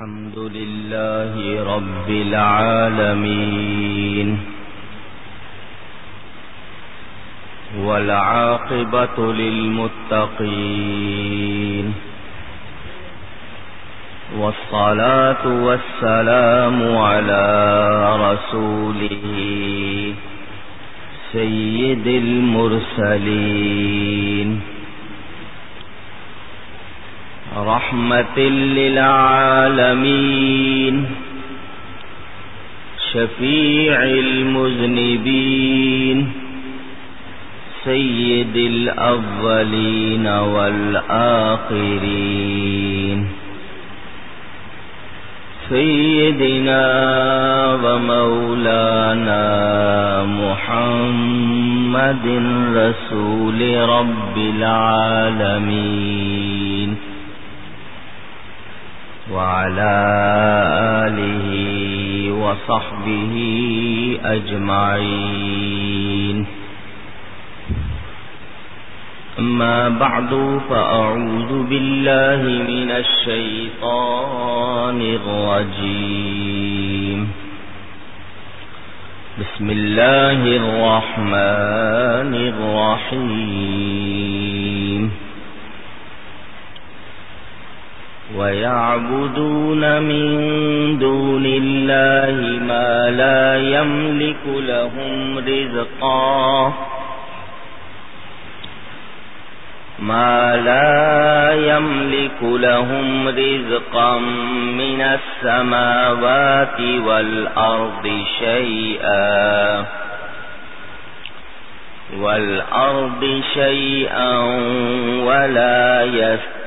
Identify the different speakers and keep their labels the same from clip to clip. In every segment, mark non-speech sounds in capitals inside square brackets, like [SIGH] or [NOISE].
Speaker 1: الحمد لله رب العالمين والعاقبة للمتقين والصلاة والسلام على رسوله سيد المرسلين رحمة للعالمين. شفيع المذنبين. سيد الأولين والآخرين. سيدنا ومولانا محمد رسول رب العالمين. وعلى آله وصحبه أجمعين. أما بعد، فأعوذ بالله من الشيطان الرجيم. بسم الله الرحمن الرحيم. ويعبدون من دون الله ما لا يملك لهم رزقا ما لا يملك لهم رزقا من السماوات والأرض شيئا والأرض شيئا ولا يستطيعون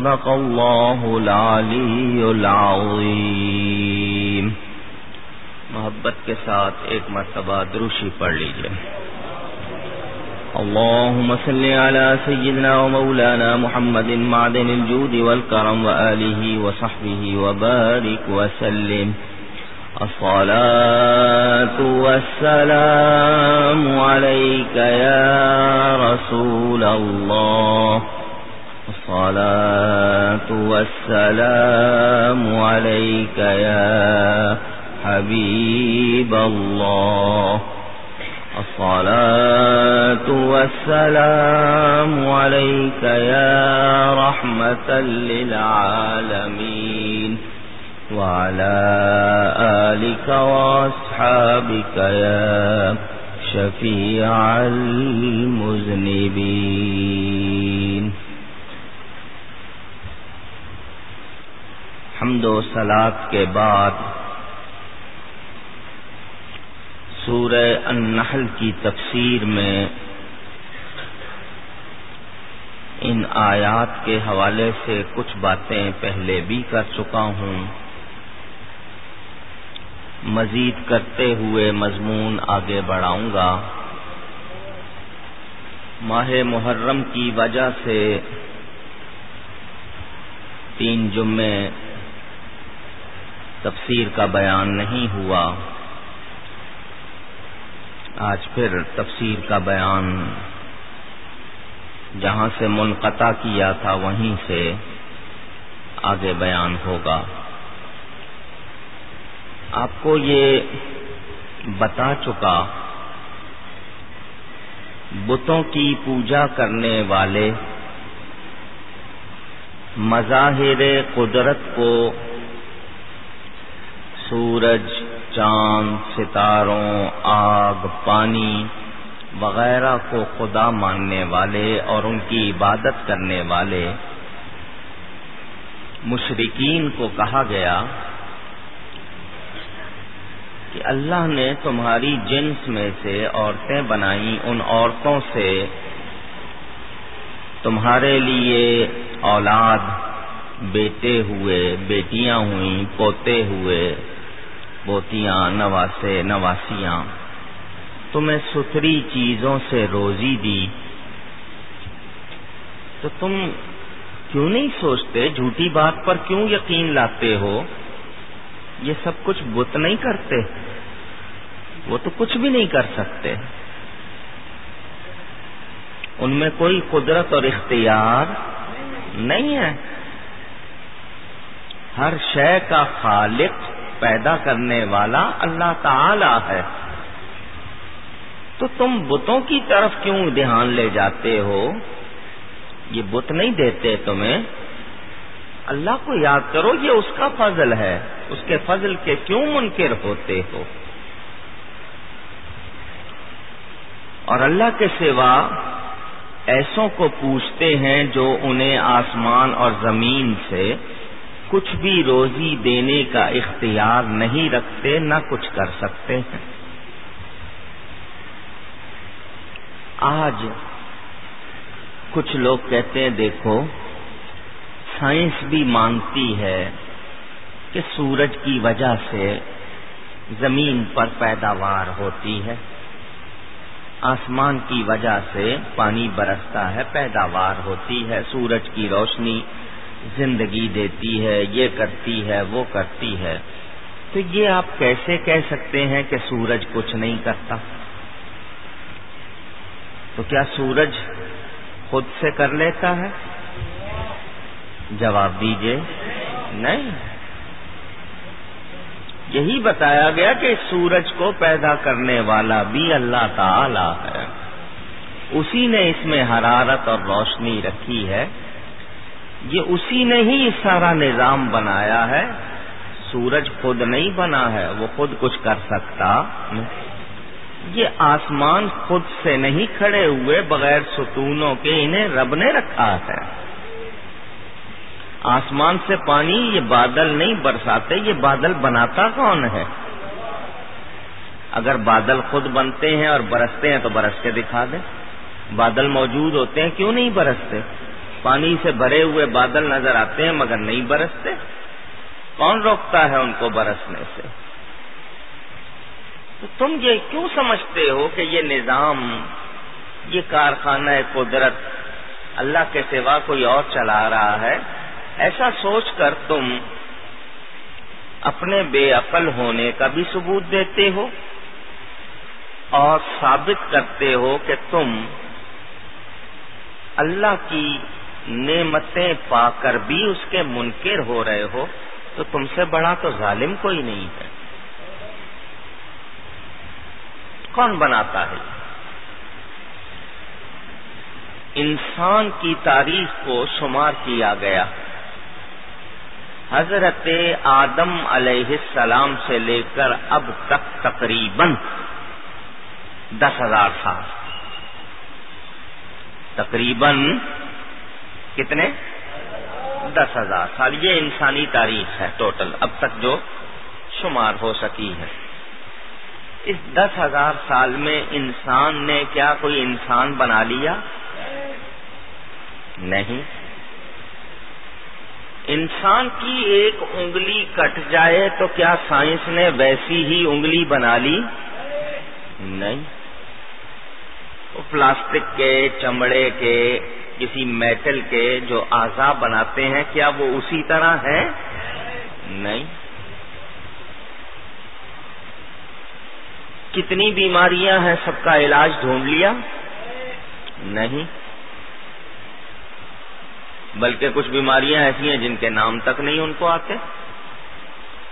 Speaker 1: صدق الله العلي العظيم محبت کے ساتھ ایک مرتبہ دروشی پڑھ لیجیے۔ اللهم صل على سيدنا ومولانا محمد معدن الجود والكرم وآله وصحبه وبارك وسلم الصلاة والسلام عليك يا رسول الله الصلاة والسلام عليك يا حبيب الله. الصلاة والسلام عليك يا رحمة للعالمين. وعلى آلك وأصحابك يا شفيع المذنبين. حمد و سلاد کے بعد سورہ النحل کی تفسیر میں ان آیات کے حوالے سے کچھ باتیں پہلے بھی کر چکا ہوں۔ مزید کرتے ہوئے مضمون آگے بڑھاؤں گا۔ ماہ محرم کی وجہ سے تین جمعے تفسیر کا بیان نہیں ہوا۔ آج پھر تفسیر کا بیان جہاں سے منقطع کیا تھا وہیں سے آگے بیان ہوگا۔ آپ کو یہ بتا چکا، بتوں کی پوجا کرنے والے مظاہر قدرت کو سورج، چاند، ستاروں، آگ، پانی وغیرہ کو خدا ماننے والے اور ان کی عبادت کرنے والے مشرقین کو کہا گیا کہ اللہ نے تمہاری جنس میں سے عورتیں بنائی ان عورتوں سے تمہارے لیے اولاد، بیٹے ہوئے، بیٹیاں ہوئیں، پوتے ہوئے بوتیاں نواسے نواسیاں تمہیں ستھری چیزوں سے روزی دی۔ تو تم کیوں نہیں سوچتے جھوٹی بات پر کیوں یقین لاتے ہو؟ یہ سب کچھ بت نہیں کرتے۔ وہ تو کچھ بھی نہیں کر سکتے۔ ان میں کوئی قدرت اور اختیار نہیں ہے۔ ہر شے کا خالق پیدا کرنے والا اللہ تعالی ہے۔ تو تم بتوں کی طرف کیوں دھیان لے جاتے ہو؟ یہ بت نہیں دیتے تمہیں۔ اللہ کو یاد کرو، یہ اس کا فضل ہے۔ اس کے فضل کے کیوں منکر ہوتے ہو؟ اور اللہ کے سوا ایسوں کو پوچھتے ہیں جو انہیں آسمان اور زمین سے کچھ بھی روزی دینے کا اختیار نہیں رکھتے، نہ کچھ کر سکتے ہیں۔ آج کچھ لوگ کہتے ہیں، دیکھو، سائنس بھی مانتی ہے کہ سورج کی وجہ سے زمین پر پیداوار ہوتی ہے۔ آسمان کی وجہ سے پانی برستا ہے، پیداوار ہوتی ہے، سورج کی روشنی زندگی دیتی ہے، یہ کرتی ہے، وہ کرتی ہے۔ تو یہ آپ کیسے کہہ سکتے ہیں کہ سورج کچھ نہیں کرتا؟ تو کیا سورج خود سے کر لیتا ہے؟ جواب دیجیے۔ نہیں۔ یہی بتایا گیا کہ سورج کو پیدا کرنے والا بھی اللہ تعالی ہے۔ اسی نے اس میں حرارت اور روشنی رکھی ہے۔ یہ اسی نے ہی سارا نظام بنایا ہے۔ سورج خود نہیں بنا ہے، وہ خود کچھ کر سکتا۔ یہ آسمان خود سے نہیں کھڑے ہوئے، بغیر ستونوں کے انہیں رب نے رکھا ہے۔ آسمان سے پانی، یہ بادل نہیں برساتے، یہ بادل بناتا کون ہے؟ اگر بادل خود بنتے ہیں اور برستے ہیں تو برس کے دکھا دیں۔ بادل موجود ہوتے ہیں، کیوں نہیں برستے؟ پانی سے بھرے ہوئے بادل نظر آتے ہیں مگر نہیں برستے۔ کون روکتا ہے ان کو برسنے سے؟ تو تم یہ کیوں سمجھتے ہو کہ یہ نظام، یہ کارخانہ قدرت اللہ کے سوا کوئی اور چلا رہا ہے؟ ایسا سوچ کر تم اپنے بے عقل ہونے کا بھی ثبوت دیتے ہو اور ثابت کرتے ہو کہ تم اللہ کی نعمتیں پا کر بھی اس کے منکر ہو رہے ہو، تو تم سے بڑا تو ظالم کوئی نہیں ہے۔ کون بناتا ہے؟ انسان کی تاریخ کو شمار کیا گیا۔ حضرت آدم علیہ السلام سے لے کر اب تک تقریباً دس ہزار سال۔ تقریباً کتنے؟ دس ہزار سال۔ یہ انسانی تاریخ ہے ٹوٹل۔ اب تک جو شمار ہو سکی ہے۔ اس دس ہزار سال میں انسان نے کیا کوئی انسان بنا لیا؟ نہیں۔ انسان کی ایک انگلی کٹ جائے تو کیا سائنس نے ویسی ہی انگلی بنا لی؟ نہیں۔ وہ پلاسٹک کے، چمڑے کے کسی میٹل کے جو آزا بناتے ہیں، کیا وہ اسی طرح ہے نہیں۔ کتنی بیماریاں ہیں، سب کا علاج ڈھونڈ لیا؟ نہیں۔ بلکہ کچھ بیماریاں ایسی ہیں جن کے نام تک نہیں ان کو آتے۔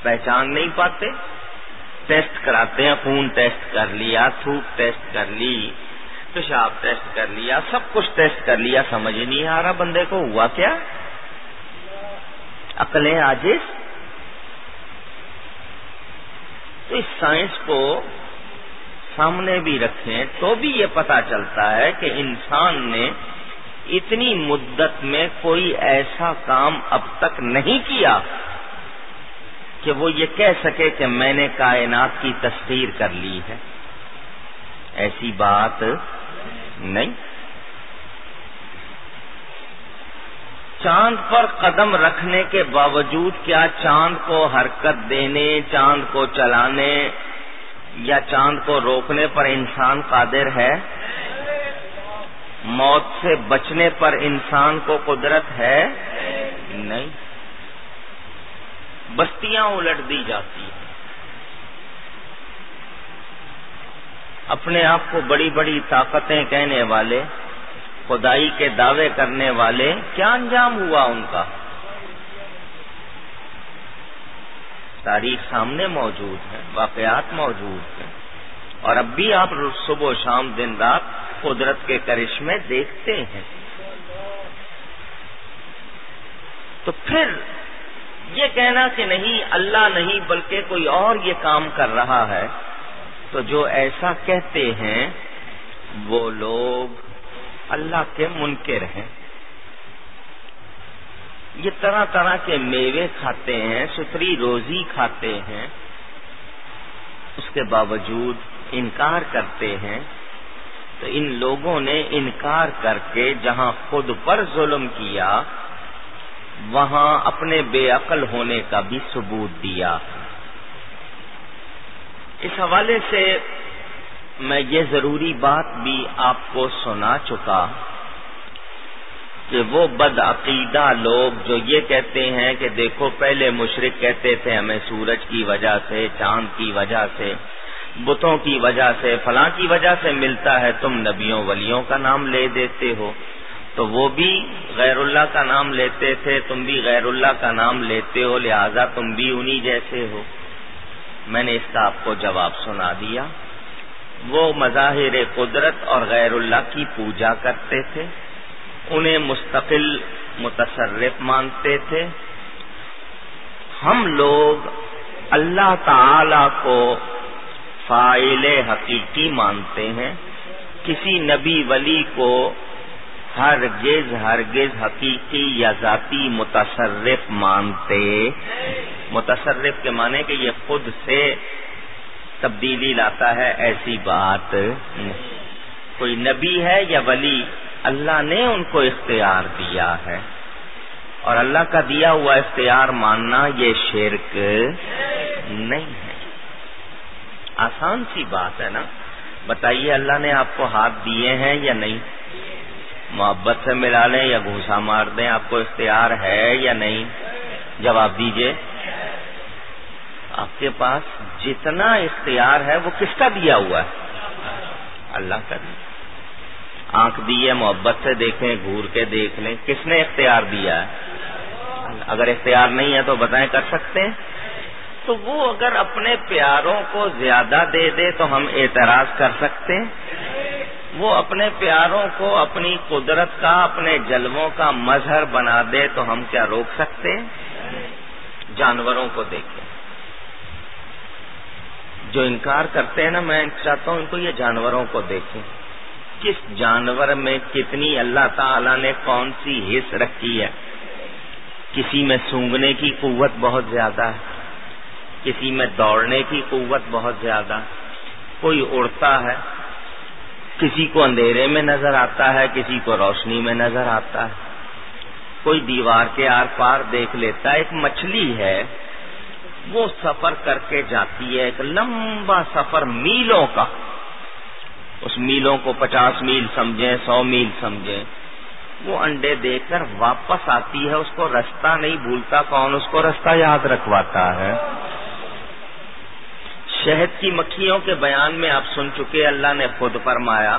Speaker 1: پہچان نہیں پاتے۔ ٹیسٹ کراتے ہیں، خون ٹیسٹ کر لیا، تھوک ٹیسٹ کر لی۔ پیشاب ٹیسٹ کر لیا، سب کچھ ٹیسٹ کر لیا، سمجھ ہی نہیں آ رہا بندے کو، ہوا کیا؟ عقلیں آجز تو اس سائنس کو سامنے بھی رکھیں تو بھی یہ پتا چلتا ہے کہ انسان نے اتنی مدت میں کوئی ایسا کام اب تک نہیں کیا کہ وہ یہ کہہ سکے کہ میں نے کائنات کی تصویر کر لی ہے۔ ایسی بات نہیں۔ چاند پر قدم رکھنے کے باوجود کیا چاند کو حرکت دینے، چاند کو چلانے یا چاند کو روکنے پر انسان قادر ہے؟ موت سے بچنے پر انسان کو قدرت ہے؟ نہیں۔ بستیاں الٹ دی جاتی ہیں۔ اپنے آپ کو بڑی بڑی طاقتیں کہنے والے، خدائی کے دعوے کرنے والے، کیا انجام ہوا ان کا؟ تاریخ سامنے موجود ہے، واقعات موجود ہیں۔ اور اب بھی آپ صبح و شام دن رات قدرت کے کرشمے دیکھتے ہیں۔ تو پھر یہ کہنا کہ نہیں، اللہ نہیں، بلکہ کوئی اور یہ کام کر رہا ہے۔ تو جو ایسا کہتے ہیں، وہ لوگ اللہ کے منکر ہیں۔ یہ طرح طرح کے میوے کھاتے ہیں، ستری روزی کھاتے ہیں۔ اس کے باوجود انکار کرتے ہیں۔ تو ان لوگوں نے انکار کر کے جہاں خود پر ظلم کیا، وہاں اپنے بے عقل ہونے کا بھی ثبوت دیا۔ اس حوالے سے میں یہ ضروری بات بھی آپ کو سنا چکا کہ وہ بد عقیدہ لوگ جو یہ کہتے ہیں کہ دیکھو پہلے مشرق کہتے تھے ہمیں سورج کی وجہ سے، چاند کی وجہ سے، بتوں کی وجہ سے، فلاں کی وجہ سے ملتا ہے، تم نبیوں ولیوں کا نام لے دیتے ہو۔ تو وہ بھی غیر اللہ کا نام لیتے تھے، تم بھی غیر اللہ کا نام لیتے ہو، لہذا تم بھی انہی جیسے ہو۔ میں نے اس کا آپ کو جواب سنا دیا۔ وہ مظاہر قدرت اور غیر اللہ کی پوجا کرتے تھے، انہیں مستقل متصرف مانتے تھے۔ ہم لوگ اللہ تعالی کو فائل حقیقی مانتے ہیں۔ کسی نبی ولی کو ہرگز ہرگز حقیقی یا ذاتی متصرف مانتے متصرف کے معنی کہ یہ خود سے تبدیلی لاتا ہے، ایسی بات کوئی نبی ہے یا ولی، اللہ نے ان کو اختیار دیا ہے۔ اور اللہ کا دیا ہوا اختیار ماننا یہ شرک نہیں ہے۔ آسان سی بات ہے نا؟ بتائیے اللہ نے آپ کو ہاتھ دیے ہیں یا نہیں؟ محبت سے ملا لیں یا گھوسا مار دیں، آپ کو اختیار ہے یا نہیں؟ جواب دیجیے۔ آپ کے پاس جتنا اختیار ہے وہ کس کا دیا ہوا ہے؟ اللہ کا دیا۔ آنکھ دی ہے محبت سے دیکھیں گور کے دیکھ لیں، کس نے اختیار دیا ہے؟ اگر اختیار نہیں ہے تو بتائیں کر سکتے ہیں؟ تو وہ اگر اپنے پیاروں کو زیادہ دے دے تو ہم اعتراض کر سکتے ہیں؟ وہ اپنے پیاروں کو اپنی قدرت کا، اپنے جلووں کا مظہر بنا دے تو ہم کیا روک سکتے ہیں؟ جانوروں کو دیکھیں۔ جو انکار کرتے ہیں نا، میں چاہتا ہوں ان کو یہ جانوروں کو دیکھیں کس جانور میں کتنی اللہ تعالی نے کون سی حص رکھی ہے؟ کسی میں سونگنے کی قوت بہت زیادہ ہے، کسی میں دوڑنے کی قوت بہت زیادہ کوئی اڑتا ہے، کسی کو اندھیرے میں نظر آتا ہے، کسی کو روشنی میں نظر آتا ہے۔ کوئی دیوار کے آر پار دیکھ لیتا ہے، ایک مچھلی ہے وہ سفر کر کے جاتی ہے ایک لمبا سفر میلوں کا۔ اس میلوں کو پچاس میل سمجھیں، سو میل سمجھیں۔ وہ انڈے دے کر واپس آتی ہے، اس کو رستہ نہیں بھولتا، کون اس کو رستہ یاد رکھواتا ہے؟ شہد کی مکھیوں کے بیان میں آپ سن چکے، اللہ نے خود فرمایا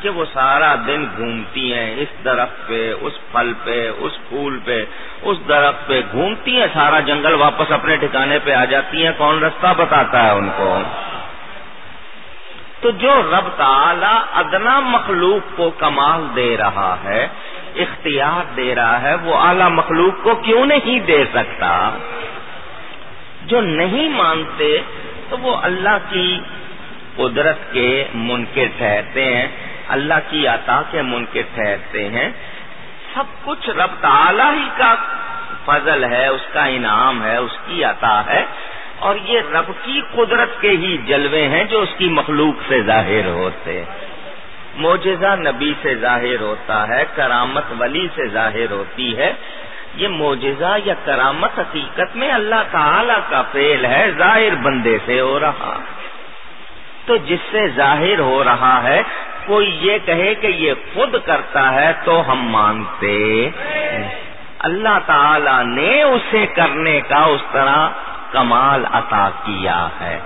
Speaker 1: کہ وہ سارا دن گھومتی ہیں، اس درخت پہ، اس پھل پہ، اس پھول پہ، اس درخت پہ گھومتی ہیں، سارا جنگل واپس اپنے ٹھکانے پہ آ جاتی ہیں، کون رستہ بتاتا ہے ان کو؟ تو جو رب تعالی ادنا مخلوق کو کمال دے رہا ہے، اختیار دے رہا ہے، وہ اعلی مخلوق کو کیوں نہیں دے سکتا؟ جو نہیں مانتے، تو وہ اللہ کی قدرت کے منکر ٹھہرتے ہیں۔ اللہ کی عطا کے منکر ٹھہرتے ہیں۔ سب کچھ رب تعالی ہی کا فضل ہے، اس کا انعام ہے، اس کی عطا ہے۔ اور یہ رب کی قدرت کے ہی جلوے ہیں جو اس کی مخلوق سے ظاہر ہوتے۔ موجزہ نبی سے ظاہر ہوتا ہے، کرامت ولی سے ظاہر ہوتی ہے۔ یہ موجزہ یا کرامت حقیقت میں اللہ تعالی کا فیل ہے، ظاہر بندے سے ہو رہا۔ تو جس سے ظاہر ہو رہا ہے کوئی یہ کہے کہ یہ خود کرتا ہے تو ہم مانتے اللہ تعالی نے اسے کرنے کا اس طرح کمال عطا کیا ہے۔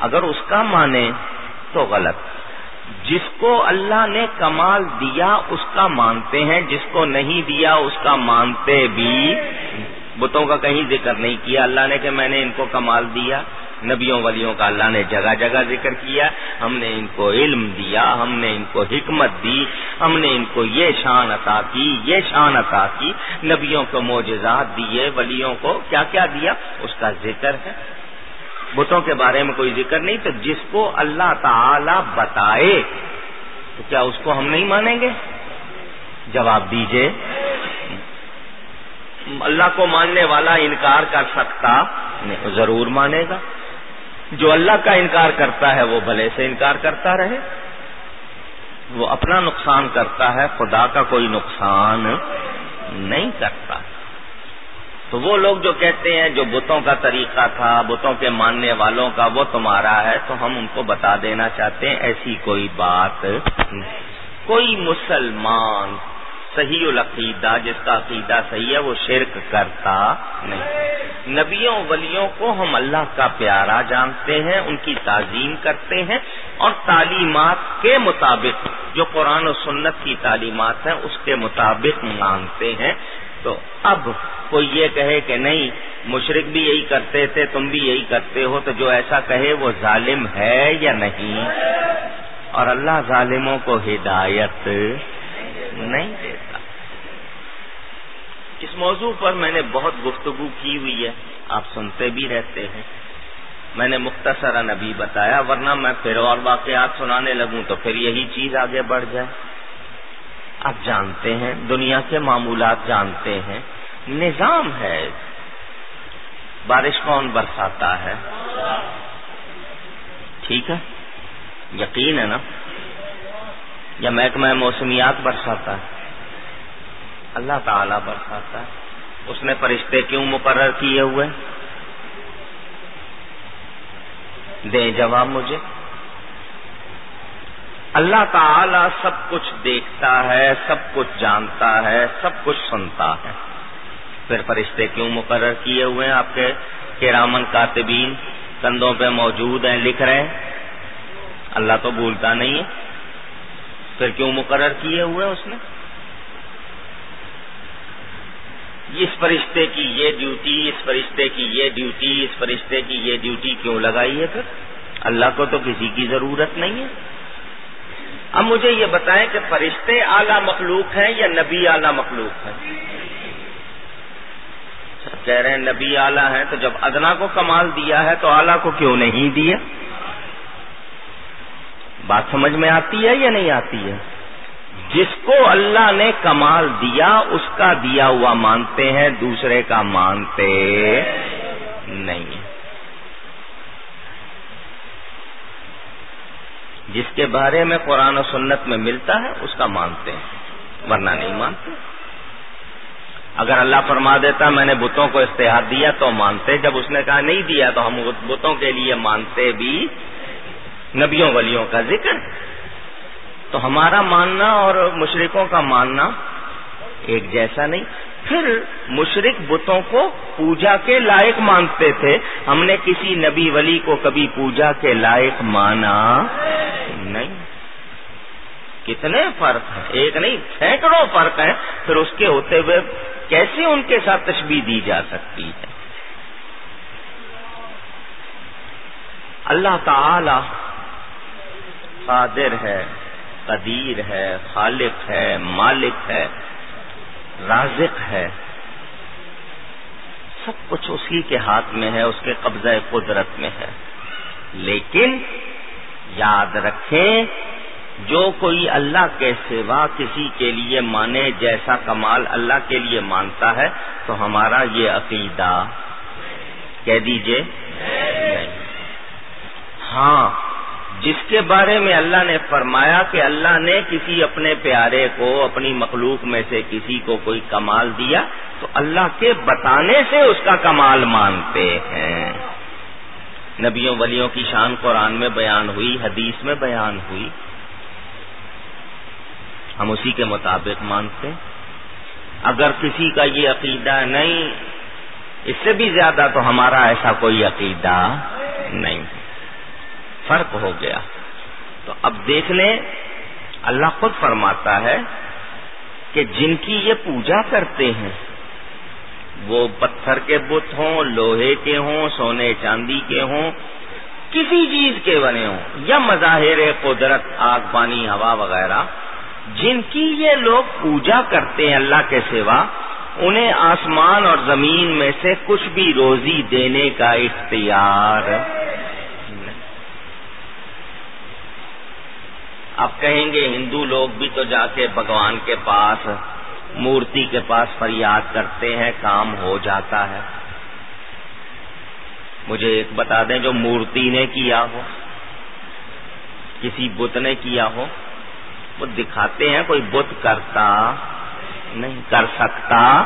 Speaker 1: اگر اس کا مانے تو غلط۔ جس کو اللہ نے کمال دیا اس کا مانتے ہیں، جس کو نہیں دیا اس کا مانتے بھی۔ بتوں کا کہیں ذکر نہیں کیا، اللہ نے کہ میں نے ان کو کمال دیا۔ نبیوں ولیوں کا اللہ نے جگہ جگہ ذکر کیا، ہم نے ان کو علم دیا، ہم نے ان کو حکمت دی، ہم نے ان کو یہ شان عطا کی، یہ شان عطا کی، نبیوں کو معجزات دیے، ولیوں کو کیا کیا دیا؟ اس کا ذکر ہے۔ بتوں کے بارے میں کوئی ذکر نہیں، تو جس کو اللہ تعالی بتائے، تو کیا اس کو ہم نہیں مانیں گے؟ جواب دیجیے۔ اللہ کو ماننے والا انکار کر سکتا نہیں، ضرور مانے گا۔ جو اللہ کا انکار کرتا ہے وہ بھلے سے انکار کرتا رہے، وہ اپنا نقصان کرتا ہے، خدا کا کوئی نقصان نہیں کرتا۔ تو وہ لوگ جو کہتے ہیں، جو بتوں کا طریقہ تھا، بتوں کے ماننے والوں کا وہ تمہارا ہے، تو ہم ان کو بتا دینا چاہتے ہیں، ایسی کوئی بات کوئی مسلمان صحیح العقیدہ، جس کا عقیدہ صحیح ہے، وہ شرک کرتا نہیں۔ نبیوں، ولیوں کو ہم اللہ کا پیارا جانتے ہیں، ان کی تعظیم کرتے ہیں اور تعلیمات کے مطابق، جو قرآن و سنت کی تعلیمات ہیں، اس کے مطابق مانتے ہیں۔ تو اب کوئی یہ کہے کہ نہیں مشرق بھی یہی کرتے تھے، تم بھی یہی کرتے ہو، تو جو ایسا کہے وہ ظالم ہے یا نہیں؟ اور اللہ ظالموں کو ہدایت نہیں دیتا۔ اس موضوع پر میں نے بہت گفتگو کی ہوئی ہے، آپ سنتے بھی رہتے ہیں۔ میں نے مختصرا نبی بتایا، ورنہ میں پھر اور واقعات سنانے لگوں تو پھر یہی چیز آگے بڑھ جائے۔ آپ جانتے ہیں، دنیا کے معمولات جانتے ہیں۔ نظام ہے، بارش کون برساتا ہے؟ ٹھیک ہے؟ یقین ہے نا؟ یا محکمہ موسمیات برساتا ہے۔ اللہ تعالی برساتا ہے۔ اس نے فرشتے کیوں مقرر کیے ہوئے؟ دیں جواب مجھے۔ اللہ تعالی سب کچھ دیکھتا ہے، سب کچھ جانتا ہے، سب کچھ سنتا ہے۔ پھر فرشتے کیوں مقرر کیے ہوئے ہیں؟ آپ کے کرامن کاتبین کندھوں پہ موجود ہیں، لکھ رہے ہیں۔ اللہ تو بھولتا نہیں ہے۔ پھر کیوں مقرر کیے ہوئے اس نے اس فرشتے کی یہ ڈیوٹی اس فرشتے کی یہ ڈیوٹی اس فرشتے کی یہ ڈیوٹی کیوں لگائی ہے پھر؟ اللہ کو تو کسی کی ضرورت نہیں ہے۔ اب مجھے یہ بتائیں کہ فرشتے اعلی مخلوق ہیں یا نبی اعلی مخلوق ہیں؟ کہہ رہے ہیں نبی اعلی ہیں تو جب ادنا کو کمال دیا ہے تو اعلی کو کیوں نہیں دیا؟ بات سمجھ میں آتی ہے یا نہیں آتی ہے؟ جس کو اللہ نے کمال دیا، اس کا دیا ہوا مانتے ہیں، دوسرے کا مانتے نہیں۔ جس کے بارے میں قرآن و سنت میں ملتا ہے، اس کا مانتے ہیں، ورنہ نہیں مانتے۔ اگر اللہ فرما دیتا، میں نے بتوں کو اشتہار دیا تو مانتے، جب اس نے کہا نہیں دیا تو ہم بتوں کے لیے مانتے بھی نبیوں ولیوں کا ذکر، تو ہمارا ماننا اور مشرقوں کا ماننا ایک جیسا نہیں۔ پھر مشرق بتوں کو پوجا کے لائق مانتے تھے۔ ہم نے کسی نبی ولی کو کبھی پوجا کے لائق مانا نہیں۔ کتنے فرق ہیں؟ ایک نہیں، سینکڑوں فرق ہیں۔ پھر اس کے ہوتے ہوئے کیسے ان کے ساتھ تشبیح دی جا سکتی ہے؟ اللہ تعالی قادر ہے، قدیر ہے، خالق ہے، مالک ہے، رازق ہے۔ سب کچھ اسی کے ہاتھ میں ہے، اس کے قبضہ قدرت میں ہے۔ لیکن یاد رکھیں، جو کوئی اللہ کے سوا کسی کے لیے مانے جیسا کمال اللہ کے لیے مانتا ہے، تو ہمارا یہ عقیدہ کہہ دیجیے۔ ہاں۔ جس کے بارے میں اللہ نے فرمایا کہ اللہ نے کسی اپنے پیارے کو، اپنی مخلوق میں سے کسی کو کوئی کمال دیا، تو اللہ کے بتانے سے اس کا کمال مانتے ہیں۔ نبیوں ولیوں کی شان قرآن میں بیان ہوئی، حدیث میں بیان ہوئی۔ ہم اسی کے مطابق مانتے اگر کسی کا یہ عقیدہ نہیں، اس سے بھی زیادہ تو ہمارا ایسا کوئی عقیدہ نہیں۔ فرق ہو گیا۔ تو اب دیکھ لیں، اللہ خود فرماتا ہے کہ جن کی یہ پوجا کرتے ہیں، وہ پتھر کے بت ہوں، لوہے کے ہوں، سونے چاندی کے ہوں، کسی چیز کے بنے ہوں، یا مظاہر قدرت، آگ، پانی، ہوا وغیرہ، جن کی یہ لوگ پوجا کرتے ہیں اللہ کے سوا، انہیں آسمان اور زمین میں سے کچھ بھی روزی دینے کا اختیار آپ کہیں گے ہندو لوگ بھی تو جا کے بھگوان کے پاس، مورتی کے پاس فریاد کرتے ہیں، کام ہو جاتا ہے۔ مجھے ایک بتا دیں جو مورتی نے کیا ہو؟ کسی بت نے کیا ہو؟ وہ دکھاتے ہیں کوئی بت کرتا نہیں، کر سکتا۔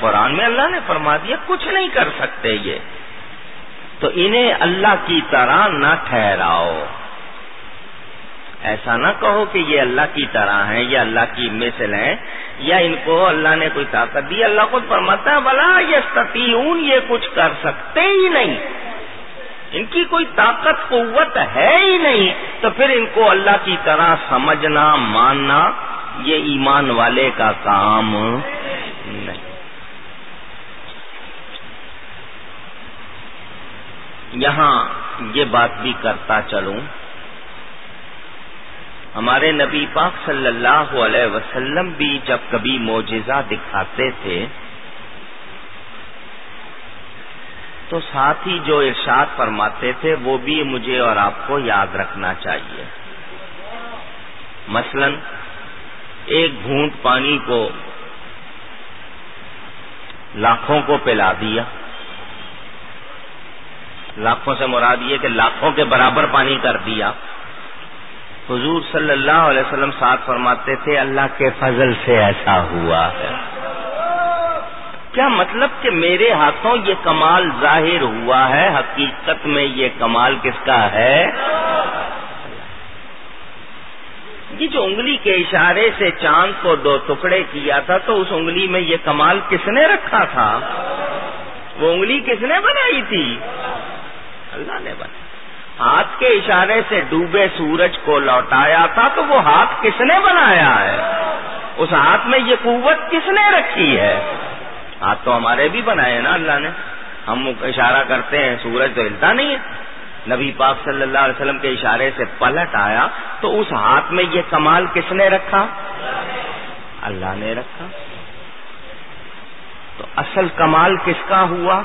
Speaker 1: قرآن میں اللہ نے فرما دیا، کچھ نہیں کر سکتے یہ۔ تو انہیں اللہ کی طرح نہ ٹھہراؤ۔ ایسا نہ کہو کہ یہ اللہ کی طرح ہیں یا اللہ کی مثل ہیں، یا ان کو اللہ نے کوئی طاقت دی، اللہ خود فرماتا ہے بلا یہ ستیون یہ کچھ کر سکتے ہی نہیں۔ ان کی کوئی طاقت، قوت ہے ہی نہیں۔ تو پھر ان کو اللہ کی طرح سمجھنا، ماننا، یہ ایمان والے کا کام نہیں۔ یہاں یہ بات بھی کرتا چلوں۔ ہمارے نبی پاک صلی اللہ علیہ وسلم بھی جب کبھی معجزہ دکھاتے تھے، تو ساتھ ہی جو ارشاد فرماتے تھے، وہ بھی مجھے اور آپ کو یاد رکھنا چاہیے۔ مثلا، ایک گھونٹ پانی کو لاکھوں کو پلا دیا۔ لاکھوں سے مراد یہ کہ لاکھوں کے برابر پانی کر دیا۔ حضور صلی اللہ علیہ وسلم ساتھ فرماتے تھے، اللہ کے فضل سے ایسا ہوا ہے۔ کیا مطلب کہ میرے ہاتھوں یہ کمال ظاہر ہوا ہے؟ حقیقت میں یہ کمال کس کا ہے؟ یہ جو انگلی کے اشارے سے چاند کو دو ٹکڑے کیا تھا، تو اس انگلی میں یہ کمال کس نے رکھا تھا؟ وہ انگلی کس نے بنائی تھی؟ اللہ نے بنائی۔ ہاتھ کے اشارے سے ڈوبے سورج کو لوٹایا تھا تو وہ ہاتھ کس نے بنایا ہے؟ اس ہاتھ میں یہ قوت کس نے رکھی ہے؟ ہاتھ تو ہمارے بھی بنائے نا اللہ نے۔ ہم اشارہ کرتے ہیں، سورج تو ہلتا نہیں ہے۔ نبی پاک صلی اللہ علیہ وسلم کے اشارے سے پلٹ آیا تو اس ہاتھ میں یہ کمال کس نے رکھا؟ اللہ نے رکھا۔ تو اصل کمال کس کا ہوا؟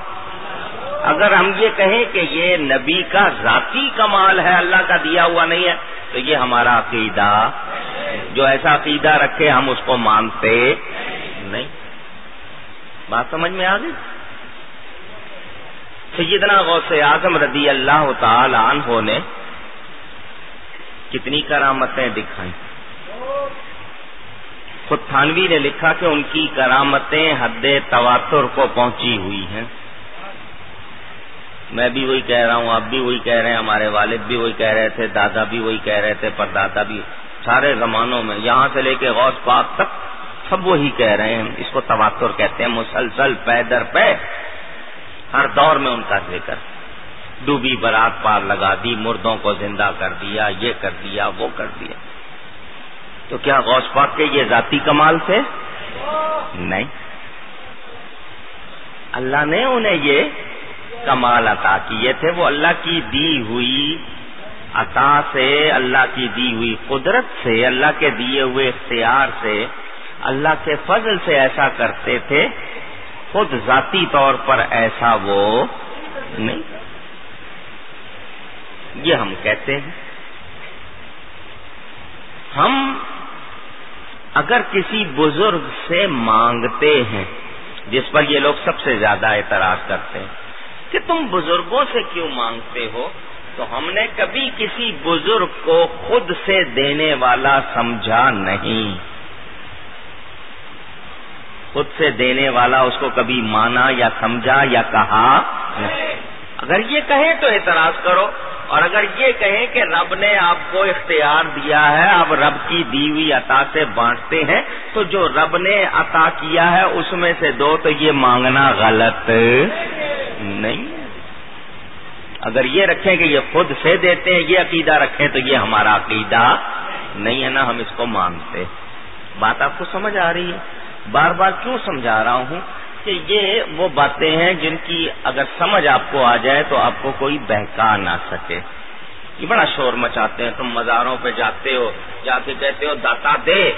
Speaker 1: اگر ہم یہ کہیں کہ یہ نبی کا ذاتی کمال ہے، اللہ کا دیا ہوا نہیں ہے، تو یہ ہمارا عقیدہ جو ایسا عقیدہ رکھے ہم اس کو مانتے نہیں۔ بات سمجھ میں آ گئی؟ سیدنا غوث اعظم رضی اللہ تعالی عنہ نے کتنی کرامتیں دکھائیں۔ خود تھانوی نے لکھا کہ ان کی کرامتیں حد تواتر کو پہنچی ہوئی ہیں۔ میں بھی وہی کہہ رہا ہوں، آپ بھی وہی کہہ رہے ہیں، ہمارے والد بھی وہی کہہ رہے تھے، دادا بھی وہی کہہ رہے تھے پر دادا بھی، سارے زمانوں میں، یہاں سے لے کے غوث پاک تک سب وہی کہہ رہے ہیں۔ اس کو تواتر کہتے ہیں، مسلسل پے در پے، ہر دور میں ان کا ذکر۔ ڈوبی برات پار لگا دی، مردوں کو زندہ کر دیا، یہ کر دیا، وہ کر دیا۔ تو کیا غوث پاک کے یہ ذاتی کمال تھے؟ نہیں۔ اللہ نے انہیں یہ کمال عطا کیے تھے، وہ اللہ کی دی ہوئی عطا سے، اللہ کی دی ہوئی قدرت سے، اللہ کے دیے ہوئے اختیار سے، اللہ کے فضل سے ایسا کرتے تھے۔ خود ذاتی طور پر ایسا وہ نہیں۔ یہ ہم کہتے ہیں۔ ہم اگر کسی بزرگ سے مانگتے ہیں، جس پر یہ لوگ سب سے زیادہ اعتراض کرتے ہیں۔ کہ تم بزرگوں سے کیوں مانگتے ہو؟ تو ہم نے کبھی کسی بزرگ کو خود سے دینے والا سمجھا نہیں۔ خود سے دینے والا اس کو کبھی مانا یا سمجھا یا کہا نہیں۔ اگر یہ کہیں تو اعتراض کرو اور اگر یہ کہیں کہ رب نے آپ کو اختیار دیا ہے اب رب کی دی ہوئی عطا سے بانٹتے ہیں، تو جو رب نے عطا کیا ہے، اس میں سے دو تو یہ مانگنا غلط نہیں اگر یہ رکھیں کہ یہ خود سے دیتے ہیں، یہ عقیدہ رکھیں تو یہ ہمارا عقیدہ نہیں ہے نا، ہم اس کو مانتے بات آپ کو سمجھ آ رہی ہے۔ بار بار کیوں سمجھا رہا ہوں؟ کہ یہ وہ باتیں ہیں جن کی اگر سمجھ آپ کو آ جائے تو آپ کو کوئی بہکا نہ سکے۔ یہ بڑا شور مچاتے ہیں، تم مزاروں پہ جاتے ہو جا کے کہتے ہو، داتا دے۔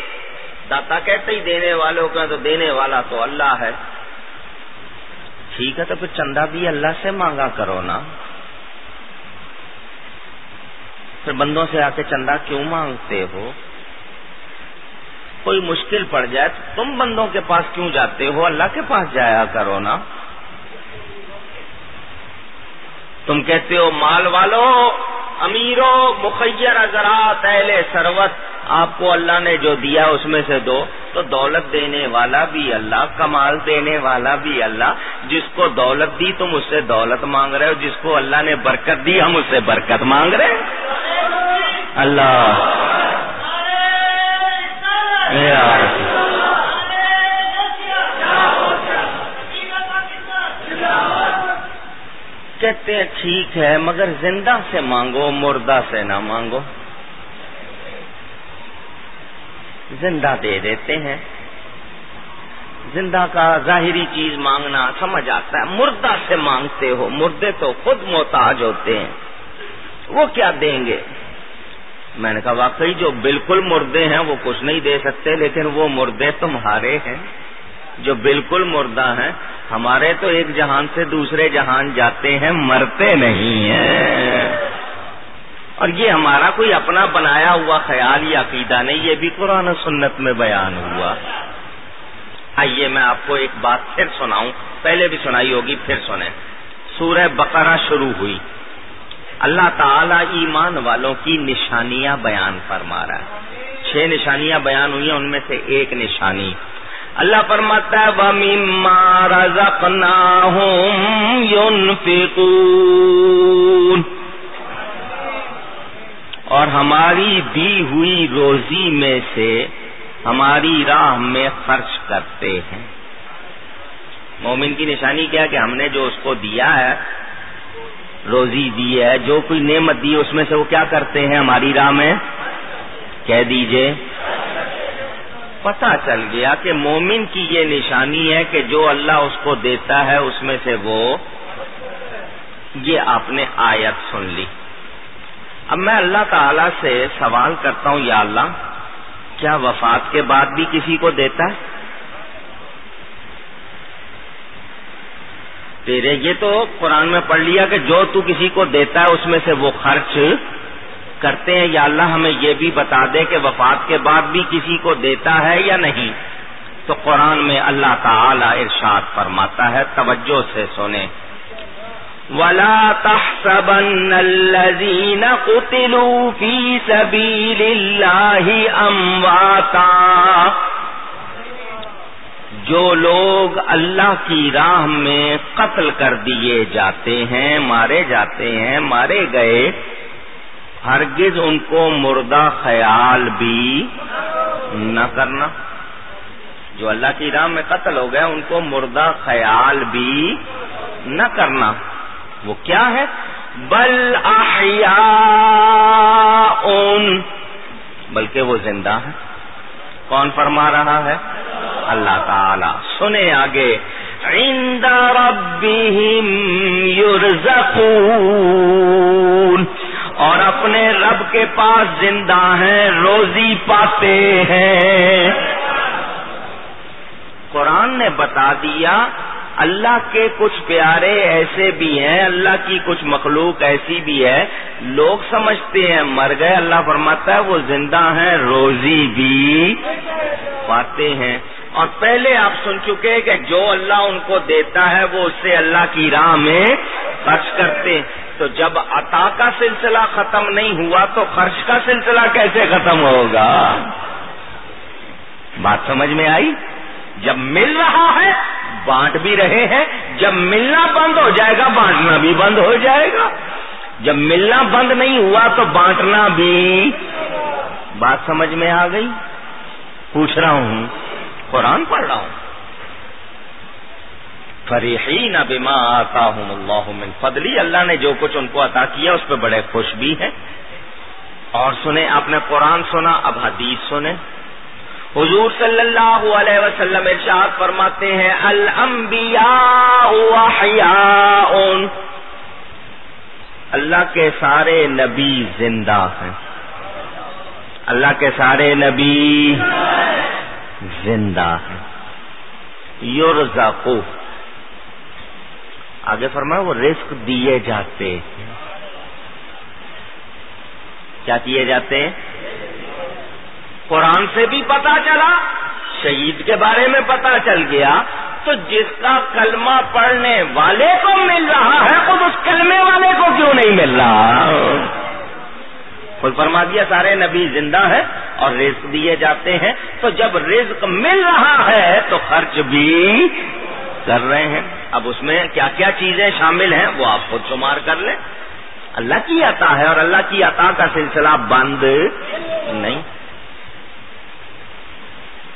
Speaker 1: داتا کہتے ہی دینے والوں کا تو دینے والا تو اللہ ہے۔ ٹھیک ہے، تو پھر چندہ بھی اللہ سے مانگا کرو نا۔ پھر بندوں سے آ کے چندہ کیوں مانگتے ہو؟ کوئی مشکل پڑ جائے تو تم بندوں کے پاس کیوں جاتے ہو؟ اللہ کے پاس جایا کرو نا۔ تم کہتے ہو، مال والو، امیرو، مخیر حضرات، اہل سروت آپ کو اللہ نے جو دیا اس میں سے دو، تو دولت دینے والا بھی اللہ، کمال دینے والا بھی اللہ۔ جس کو دولت دی تم اس سے دولت مانگ رہے ہو، جس کو اللہ نے برکت دی ہم اس سے برکت مانگ رہے اللہ۔ کہتے ہیں ٹھیک ہے، مگر زندہ سے مانگو، مردہ سے نہ مانگو۔ زندہ دے دیتے ہیں۔ زندہ کا ظاہری چیز مانگنا سمجھ آتا ہے۔ مردہ سے مانگتے ہو، مردے تو خود محتاج ہوتے ہیں۔ وہ کیا دیں گے؟ میں نے کہا، واقعی جو بالکل مردے ہیں وہ کچھ نہیں دے سکتے، لیکن وہ مردے تمہارے ہیں۔ جو بالکل مردہ ہیں، ہمارے تو ایک جہان سے دوسرے جہان جاتے ہیں، مرتے نہیں ہیں۔ اور یہ ہمارا کوئی اپنا بنایا ہوا خیال یا عقیدہ نہیں، یہ بھی قرآن سنت میں بیان ہوا۔ آئیے، میں آپ کو ایک بات پھر سناؤں۔ پہلے بھی سنائی ہوگی، پھر سنیں۔ سورہ بقرہ شروع ہوئی۔ اللہ تعالی ایمان والوں کی نشانیاں بیان فرما رہا ہے۔ چھ نشانیاں بیان ہوئی ہیں، ان میں سے ایک نشانی۔ اللہ فرماتا ہے، وَمِمَّا رَزَقْنَاهُمْ يُنْفِقُونَ۔ اور ہماری دی ہوئی روزی میں سے ہماری راہ میں خرچ کرتے ہیں۔ مومن کی نشانی کیا کہ ہم نے جو اس کو دیا ہے روزی دی ہے، جو کوئی نعمت دی، اس میں سے وہ کیا کرتے ہیں ہماری راہ میں؟ کہہ دیجیے۔ پتا چل گیا کہ مومن کی یہ نشانی ہے کہ جو اللہ اس کو دیتا ہے، اس میں سے وہ یہ آپ نے آیت سن لی۔ اب میں اللہ تعالی سے سوال کرتا ہوں، یا اللہ، کیا وفات کے بعد بھی کسی کو دیتا ہے؟ تیرے یہ تو قرآن میں پڑھ لیا کہ جو تو کسی کو دیتا ہے، اس میں سے وہ خرچ کرتے ہیں۔ یا اللہ ہمیں یہ بھی بتا دے کہ وفات کے بعد بھی کسی کو دیتا ہے یا نہیں۔ تو قرآن میں اللہ تعالی ارشاد فرماتا ہے۔ توجہ سے سنیں۔ ولا تحسبن الذين قتلوا في سبيل الله امواتا جو لوگ اللہ کی راہ میں قتل کر دیے جاتے ہیں، مارے جاتے ہیں، مارے گئے، ہرگز ان کو مردہ خیال بھی نہ کرنا۔ جو اللہ کی راہ میں قتل ہو گئے، ان کو مردہ خیال بھی نہ کرنا۔ وہ کیا ہے؟ بل احیاء، بلکہ وہ زندہ ہے کون فرما رہا ہے؟ اللہ تعالی۔ سنے آگے۔ عند ربهم يرزقون اور اپنے رب کے پاس زندہ ہیں، روزی پاتے ہیں۔ قرآن نے بتا دیا، اللہ کے کچھ پیارے ایسے بھی ہیں، اللہ کی کچھ مخلوق ایسی بھی ہے۔ لوگ سمجھتے ہیں، مر گئے۔ اللہ فرماتا ہے، وہ زندہ ہیں، روزی بھی پاتے ہیں۔ اور پہلے آپ سن چکے کہ جو اللہ ان کو دیتا ہے وہ اس سے اللہ کی راہ میں خرچ کرتے تو جب عطا کا سلسلہ ختم نہیں ہوا تو خرچ کا سلسلہ کیسے ختم ہوگا؟ بات سمجھ میں آئی؟ جب مل رہا ہے، بانٹ بھی رہے ہیں۔ جب ملنا بند ہو جائے گا، بانٹنا بھی بند ہو جائے گا۔ جب ملنا بند نہیں ہوا تو بانٹنا بھی بات سمجھ میں آ گئی؟ پوچھ رہا ہوں۔ قرآن پڑھ رہا ہوں۔ فریحین بما آتاہم اللہ من فضلی، اللہ نے جو کچھ ان کو عطا کیا اس پہ بڑے خوش بھی ہیں۔ اور سنیں، آپ نے قرآن سنا، اب حدیث سنیں۔ حضور صلی اللہ علیہ وسلم ارشاد فرماتے ہیں، الانبیاء وحیاء اللہ کے سارے نبی زندہ ہیں۔ اللہ کے سارے نبی زندہ ہیں یورزاقو آگے فرمایا، وہ رزق دیے جاتے ہیں۔ کیا کیے جاتے ہیں؟ قرآن سے بھی پتا چلا، شہید کے بارے میں پتا چل گیا۔ تو جس کا کلمہ پڑھنے والے کو مل رہا ہے، خود اس کلمے والے کو کیوں نہیں مل رہا؟ خود فرما دیا، سارے نبی زندہ ہے اور رزق دیے جاتے ہیں، تو جب رزق مل رہا ہے تو خرچ بھی کر رہے ہیں۔ اب اس میں کیا کیا چیزیں شامل ہیں، وہ آپ خود شمار کر لیں۔ اللہ کی عطا ہے اور اللہ کی عطا کا سلسلہ بند نہیں۔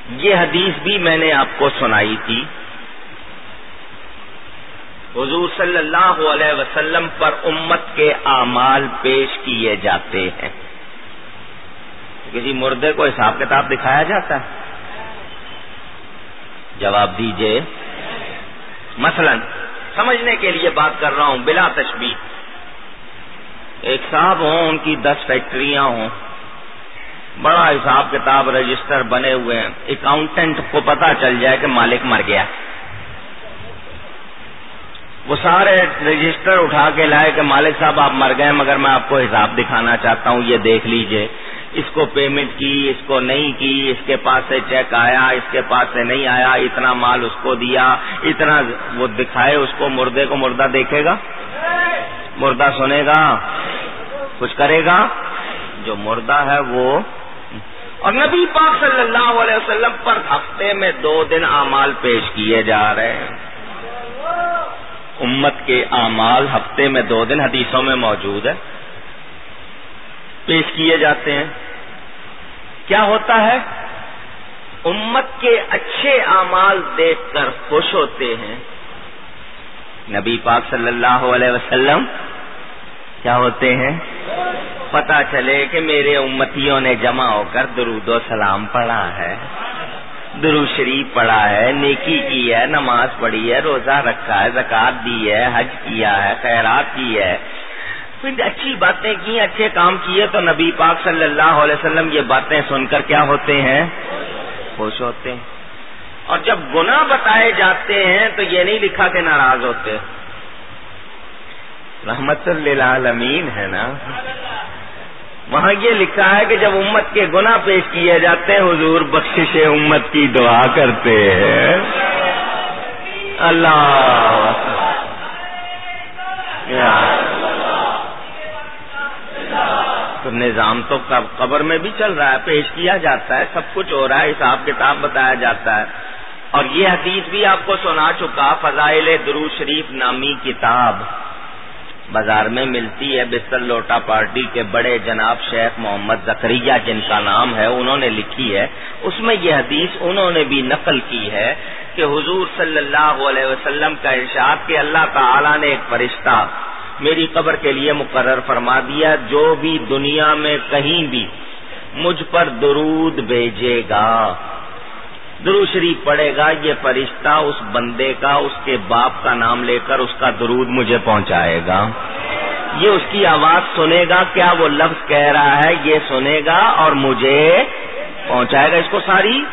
Speaker 1: یہ حدیث بھی میں نے آپ کو سنائی تھی۔ حضور صلی اللہ علیہ وسلم پر امت کے اعمال پیش کیے جاتے ہیں۔ کسی مردے کو حساب کتاب دکھایا جاتا ہے؟ جواب دیجیے۔ مثلا، سمجھنے کے لیے بات کر رہا ہوں، بلا تشبیح ایک صاحب ہوں، ان کی دس فیکٹریاں ہوں۔ بڑا حساب کتاب رجسٹر بنے ہوئے ہیں۔ اکاؤنٹنٹ کو پتا چل جائے کہ مالک مر گیا۔ وہ سارے رجسٹر اٹھا کے لائے کہ مالک صاحب آپ مر گئے، مگر میں آپ کو حساب دکھانا چاہتا ہوں، یہ دیکھ لیجیے۔ اس کو پیمنٹ کی، اس کو نہیں کی، اس کے پاس سے چیک آیا، اس کے پاس سے نہیں آیا، اتنا مال اس کو دیا، اتنا وہ دکھائے اس کو، مردے کو مردہ دیکھے گا؟ مردہ سنے گا؟ کچھ کرے گا؟ جو مردہ ہے وہ اور نبی پاک صلی اللہ علیہ وسلم پر ہفتے میں دو دن اعمال پیش کیے جا رہے ہیں۔ امت کے اعمال ہفتے میں دو دن حدیثوں میں موجود ہے۔ پیش کیے جاتے ہیں۔ کیا ہوتا ہے؟ امت کے اچھے اعمال دیکھ کر خوش ہوتے ہیں۔ نبی پاک صلی اللہ علیہ وسلم کیا ہوتے ہیں؟ پتا چلے کہ میرے امتیوں نے جمع ہو کر درود و سلام پڑھا ہے۔ درو شریف پڑھا ہے، نیکی کی ہے، نماز پڑھی ہے، روزہ رکھا ہے زکات دی ہے، حج کیا ہے، خیرات کی ہے۔ پھر اچھی باتیں کی، اچھے کام کیے تو نبی پاک صلی اللہ علیہ وسلم یہ باتیں سن کر کیا ہوتے ہیں؟ خوش ہوتے ہیں۔ اور جب گناہ بتائے جاتے ہیں تو یہ نہیں لکھا کہ ناراض ہوتے۔ رحمت للعالمین ہے نا؟ وہاں یہ لکھا ہے کہ جب امت کے گناہ پیش کیے جاتے ہیں، حضور بخشش امت کی دعا کرتے ہیں۔ اللہ تو نظام تو قبر میں بھی چل رہا ہے، پیش کیا جاتا ہے، سب کچھ ہو رہا ہے، حساب کتاب بتایا جاتا ہے۔ اور یہ حدیث بھی آپ کو سنا چکا، فضائل درو شریف نامی کتاب۔ بازار میں ملتی ہے، بستر لوٹا پارٹی کے بڑے جناب شیخ محمد زکریہ جن کا نام ہے، انہوں نے لکھی ہے۔ اس میں یہ حدیث انہوں نے بھی نقل کی ہے کہ حضور صلی اللہ علیہ وسلم کا ارشاد کہ اللہ تعالی نے ایک فرشتہ میری قبر کے لیے مقرر فرما دیا، جو بھی دنیا میں کہیں بھی مجھ پر درود بھیجے گا۔ درو شریف پڑے گا، یہ فرشتہ اس بندے کا، اس کے باپ کا نام لے کر اس کا درود مجھے پہنچائے گا۔ یہ اس کی آواز سنے گا، کیا وہ لفظ کہہ رہا ہے، یہ سنے گا اور مجھے پہنچائے گا۔ اس کو ساری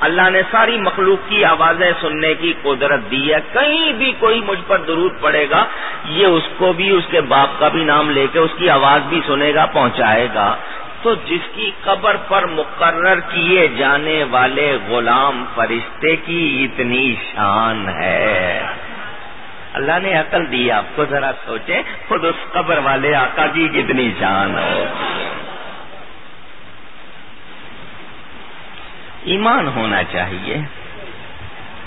Speaker 1: اللہ نے ساری مخلوق کی آوازیں سننے کی قدرت دی ہے۔ کہیں بھی کوئی مجھ پر درود پڑے گا، یہ اس کو بھی، اس کے باپ کا بھی نام لے کے اس کی آواز بھی سنے گا، پہنچائے گا۔ تو جس کی قبر پر مقرر کیے جانے والے غلام فرشتے کی اتنی شان ہے۔ اللہ نے عقل دی، آپ کو ذرا سوچے خود اس قبر والے آقا کی کتنی جان ہو۔ ایمان ہونا چاہیے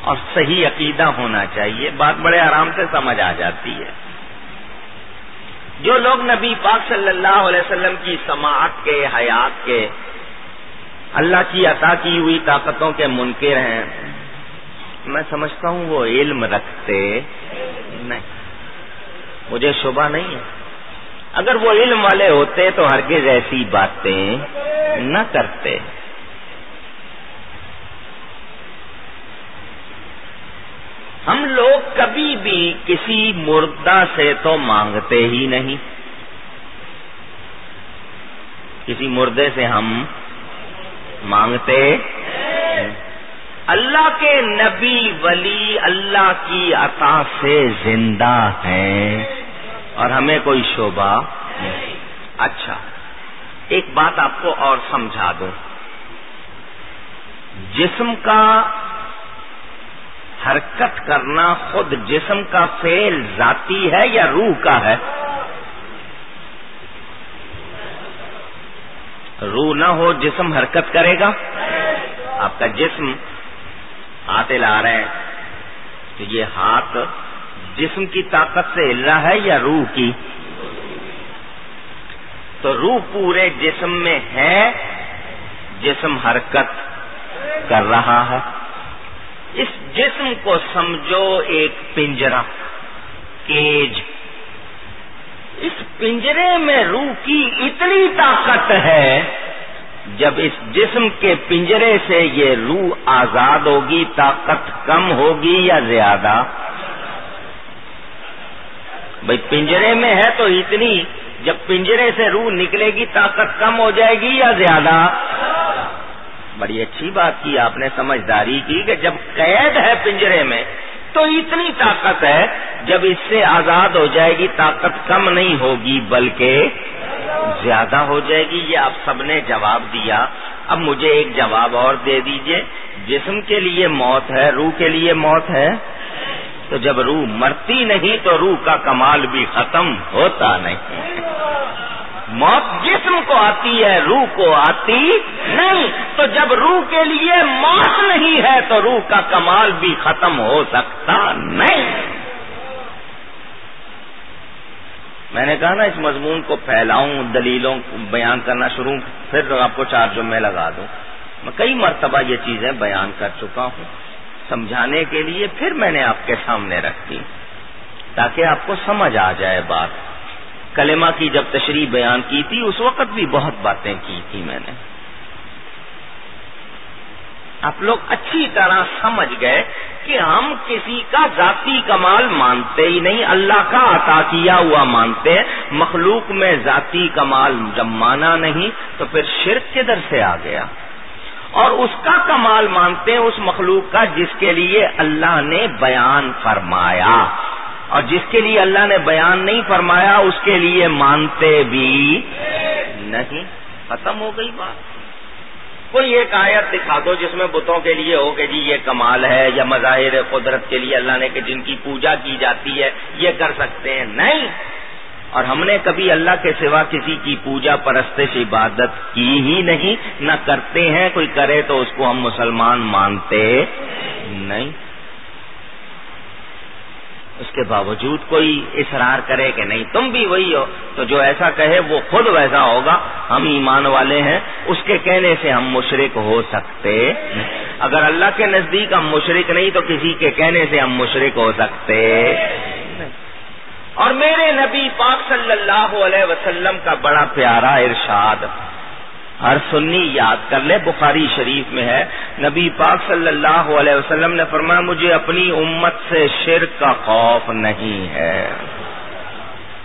Speaker 1: اور صحیح عقیدہ ہونا چاہیے، بات بڑے آرام سے سمجھ آ جاتی ہے۔ جو لوگ نبی پاک صلی اللہ علیہ وسلم کی سماعت کے، حیات کے، اللہ کی عطا کی ہوئی طاقتوں کے منکر ہیں، میں سمجھتا ہوں وہ علم رکھتے نہیں۔ مجھے شبہ نہیں ہے۔ اگر وہ علم والے ہوتے تو ہرگز ایسی باتیں نہ کرتے۔ ہم لوگ کبھی بھی کسی مردہ سے تو مانگتے ہی نہیں۔ کسی مردے سے ہم مانگتے اللہ کے نبی ولی اللہ کی عطا سے زندہ ہیں اور ہمیں کوئی شعبہ اچھا ایک بات آپ کو اور سمجھا دوں۔ جسم کا حرکت کرنا خود جسم کا فیل ذاتی ہے یا روح کا ہے؟ روح نہ ہو، جسم حرکت کرے گا؟ آپ کا جسم ہاتھ لا رہے ہیں۔ تو یہ ہاتھ جسم کی طاقت سے ہل رہا ہے یا روح کی؟ تو روح پورے جسم میں ہے، جسم حرکت کر رہا ہے۔ اس جسم کو سمجھو ایک پنجرا کیج اس پنجرے میں روح کی اتنی طاقت ہے، جب اس جسم کے پنجرے سے یہ روح آزاد ہوگی، طاقت کم ہوگی یا زیادہ؟ بھائی پنجرے میں ہے تو اتنی، جب پنجرے سے روح نکلے گی، طاقت کم ہو جائے گی یا زیادہ؟ بڑی اچھی بات کی آپ نے، سمجھداری کی کہ جب قید ہے پنجرے میں، تو اتنی طاقت ہے، جب اس سے آزاد ہو جائے گی، طاقت کم نہیں ہوگی، بلکہ زیادہ ہو جائے گی۔ یہ آپ سب نے جواب دیا۔ اب مجھے ایک جواب اور دے دیجیے۔ جسم کے لیے موت ہے، روح کے لیے موت ہے۔ تو جب روح مرتی نہیں، تو روح کا کمال بھی ختم ہوتا نہیں۔ موت جسم کو آتی ہے، روح کو آتی نہیں۔ تو جب روح کے لیے موت نہیں ہے، تو روح کا کمال بھی ختم ہو سکتا نہیں۔ میں نے کہا نا، اس مضمون کو پھیلاؤں، دلیلوں بیان کرنا شروع، پھر آپ کو چار جمعے لگا دوں۔ میں کئی مرتبہ یہ چیزیں بیان کر چکا ہوں۔ سمجھانے کے لیے پھر میں نے آپ کے سامنے رکھی تاکہ آپ کو سمجھ آ جائے بات۔ کلمہ کی جب تشریح بیان کی تھی، اس وقت بھی بہت باتیں کی تھی میں نے۔ آپ لوگ اچھی طرح سمجھ گئے کہ ہم کسی کا ذاتی کمال مانتے ہی نہیں، اللہ کا عطا کیا ہوا مانتے مخلوق میں ذاتی کمال جب مانا نہیں، تو پھر شرک کدھر سے آ گیا؟ اور اس کا کمال مانتے ہیں، اس مخلوق کا جس کے لیے اللہ نے بیان فرمایا۔ اور جس کے لیے اللہ نے بیان نہیں فرمایا، اس کے لیے مانتے بھی نہیں۔ ختم ہو گئی بات۔ کوئی ایک آیت دکھا دو جس میں بتوں کے لیے ہو کہ جی یہ کمال ہے، یا مظاہر قدرت کے لیے اللہ نے کہ جن کی پوجا کی جاتی ہے، یہ کر سکتے ہیں۔ نہیں۔ اور ہم نے کبھی اللہ کے سوا کسی کی پوجا پرستش عبادت کی ہی نہیں۔ نہ کرتے ہیں، کوئی کرے تو اس کو ہم مسلمان مانتے نہیں۔ اس کے باوجود کوئی اصرار کرے کہ نہیں، تم بھی وہی ہو۔ تو جو ایسا کہے وہ خود ویسا ہوگا۔ ہم ایمان والے ہیں، اس کے کہنے سے ہم مشرق ہو سکتے اگر اللہ کے نزدیک ہم مشرق نہیں، تو کسی کے کہنے سے ہم مشرق ہو سکتے اور میرے نبی پاک صلی اللہ علیہ وسلم کا بڑا پیارا ارشاد۔ ہر سنی یاد کر لے، بخاری شریف میں ہے۔ نبی پاک صلی اللہ علیہ وسلم نے فرمایا، مجھے اپنی امت سے شرک کا خوف نہیں ہے۔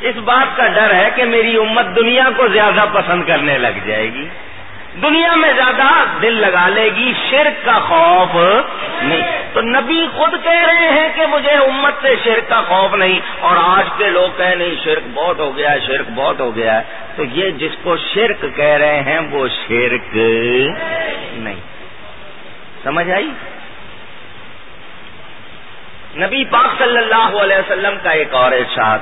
Speaker 1: اس بات کا ڈر ہے کہ میری امت دنیا کو زیادہ پسند کرنے لگ جائے گی۔ دنیا میں زیادہ دل لگا لے گی، شرک کا خوف نہیں۔ تو نبی خود کہہ رہے ہیں کہ مجھے امت سے شرک کا خوف نہیں، اور آج کے لوگ کہہ نہیں شرک بہت ہو گیا ہے شرک بہت ہو گیا۔ ہے تو یہ جس کو شرک کہہ رہے ہیں، وہ شرک نہیں۔ سمجھ آئی؟ نبی پاک صلی اللہ علیہ وسلم کا ایک اور ارشاد،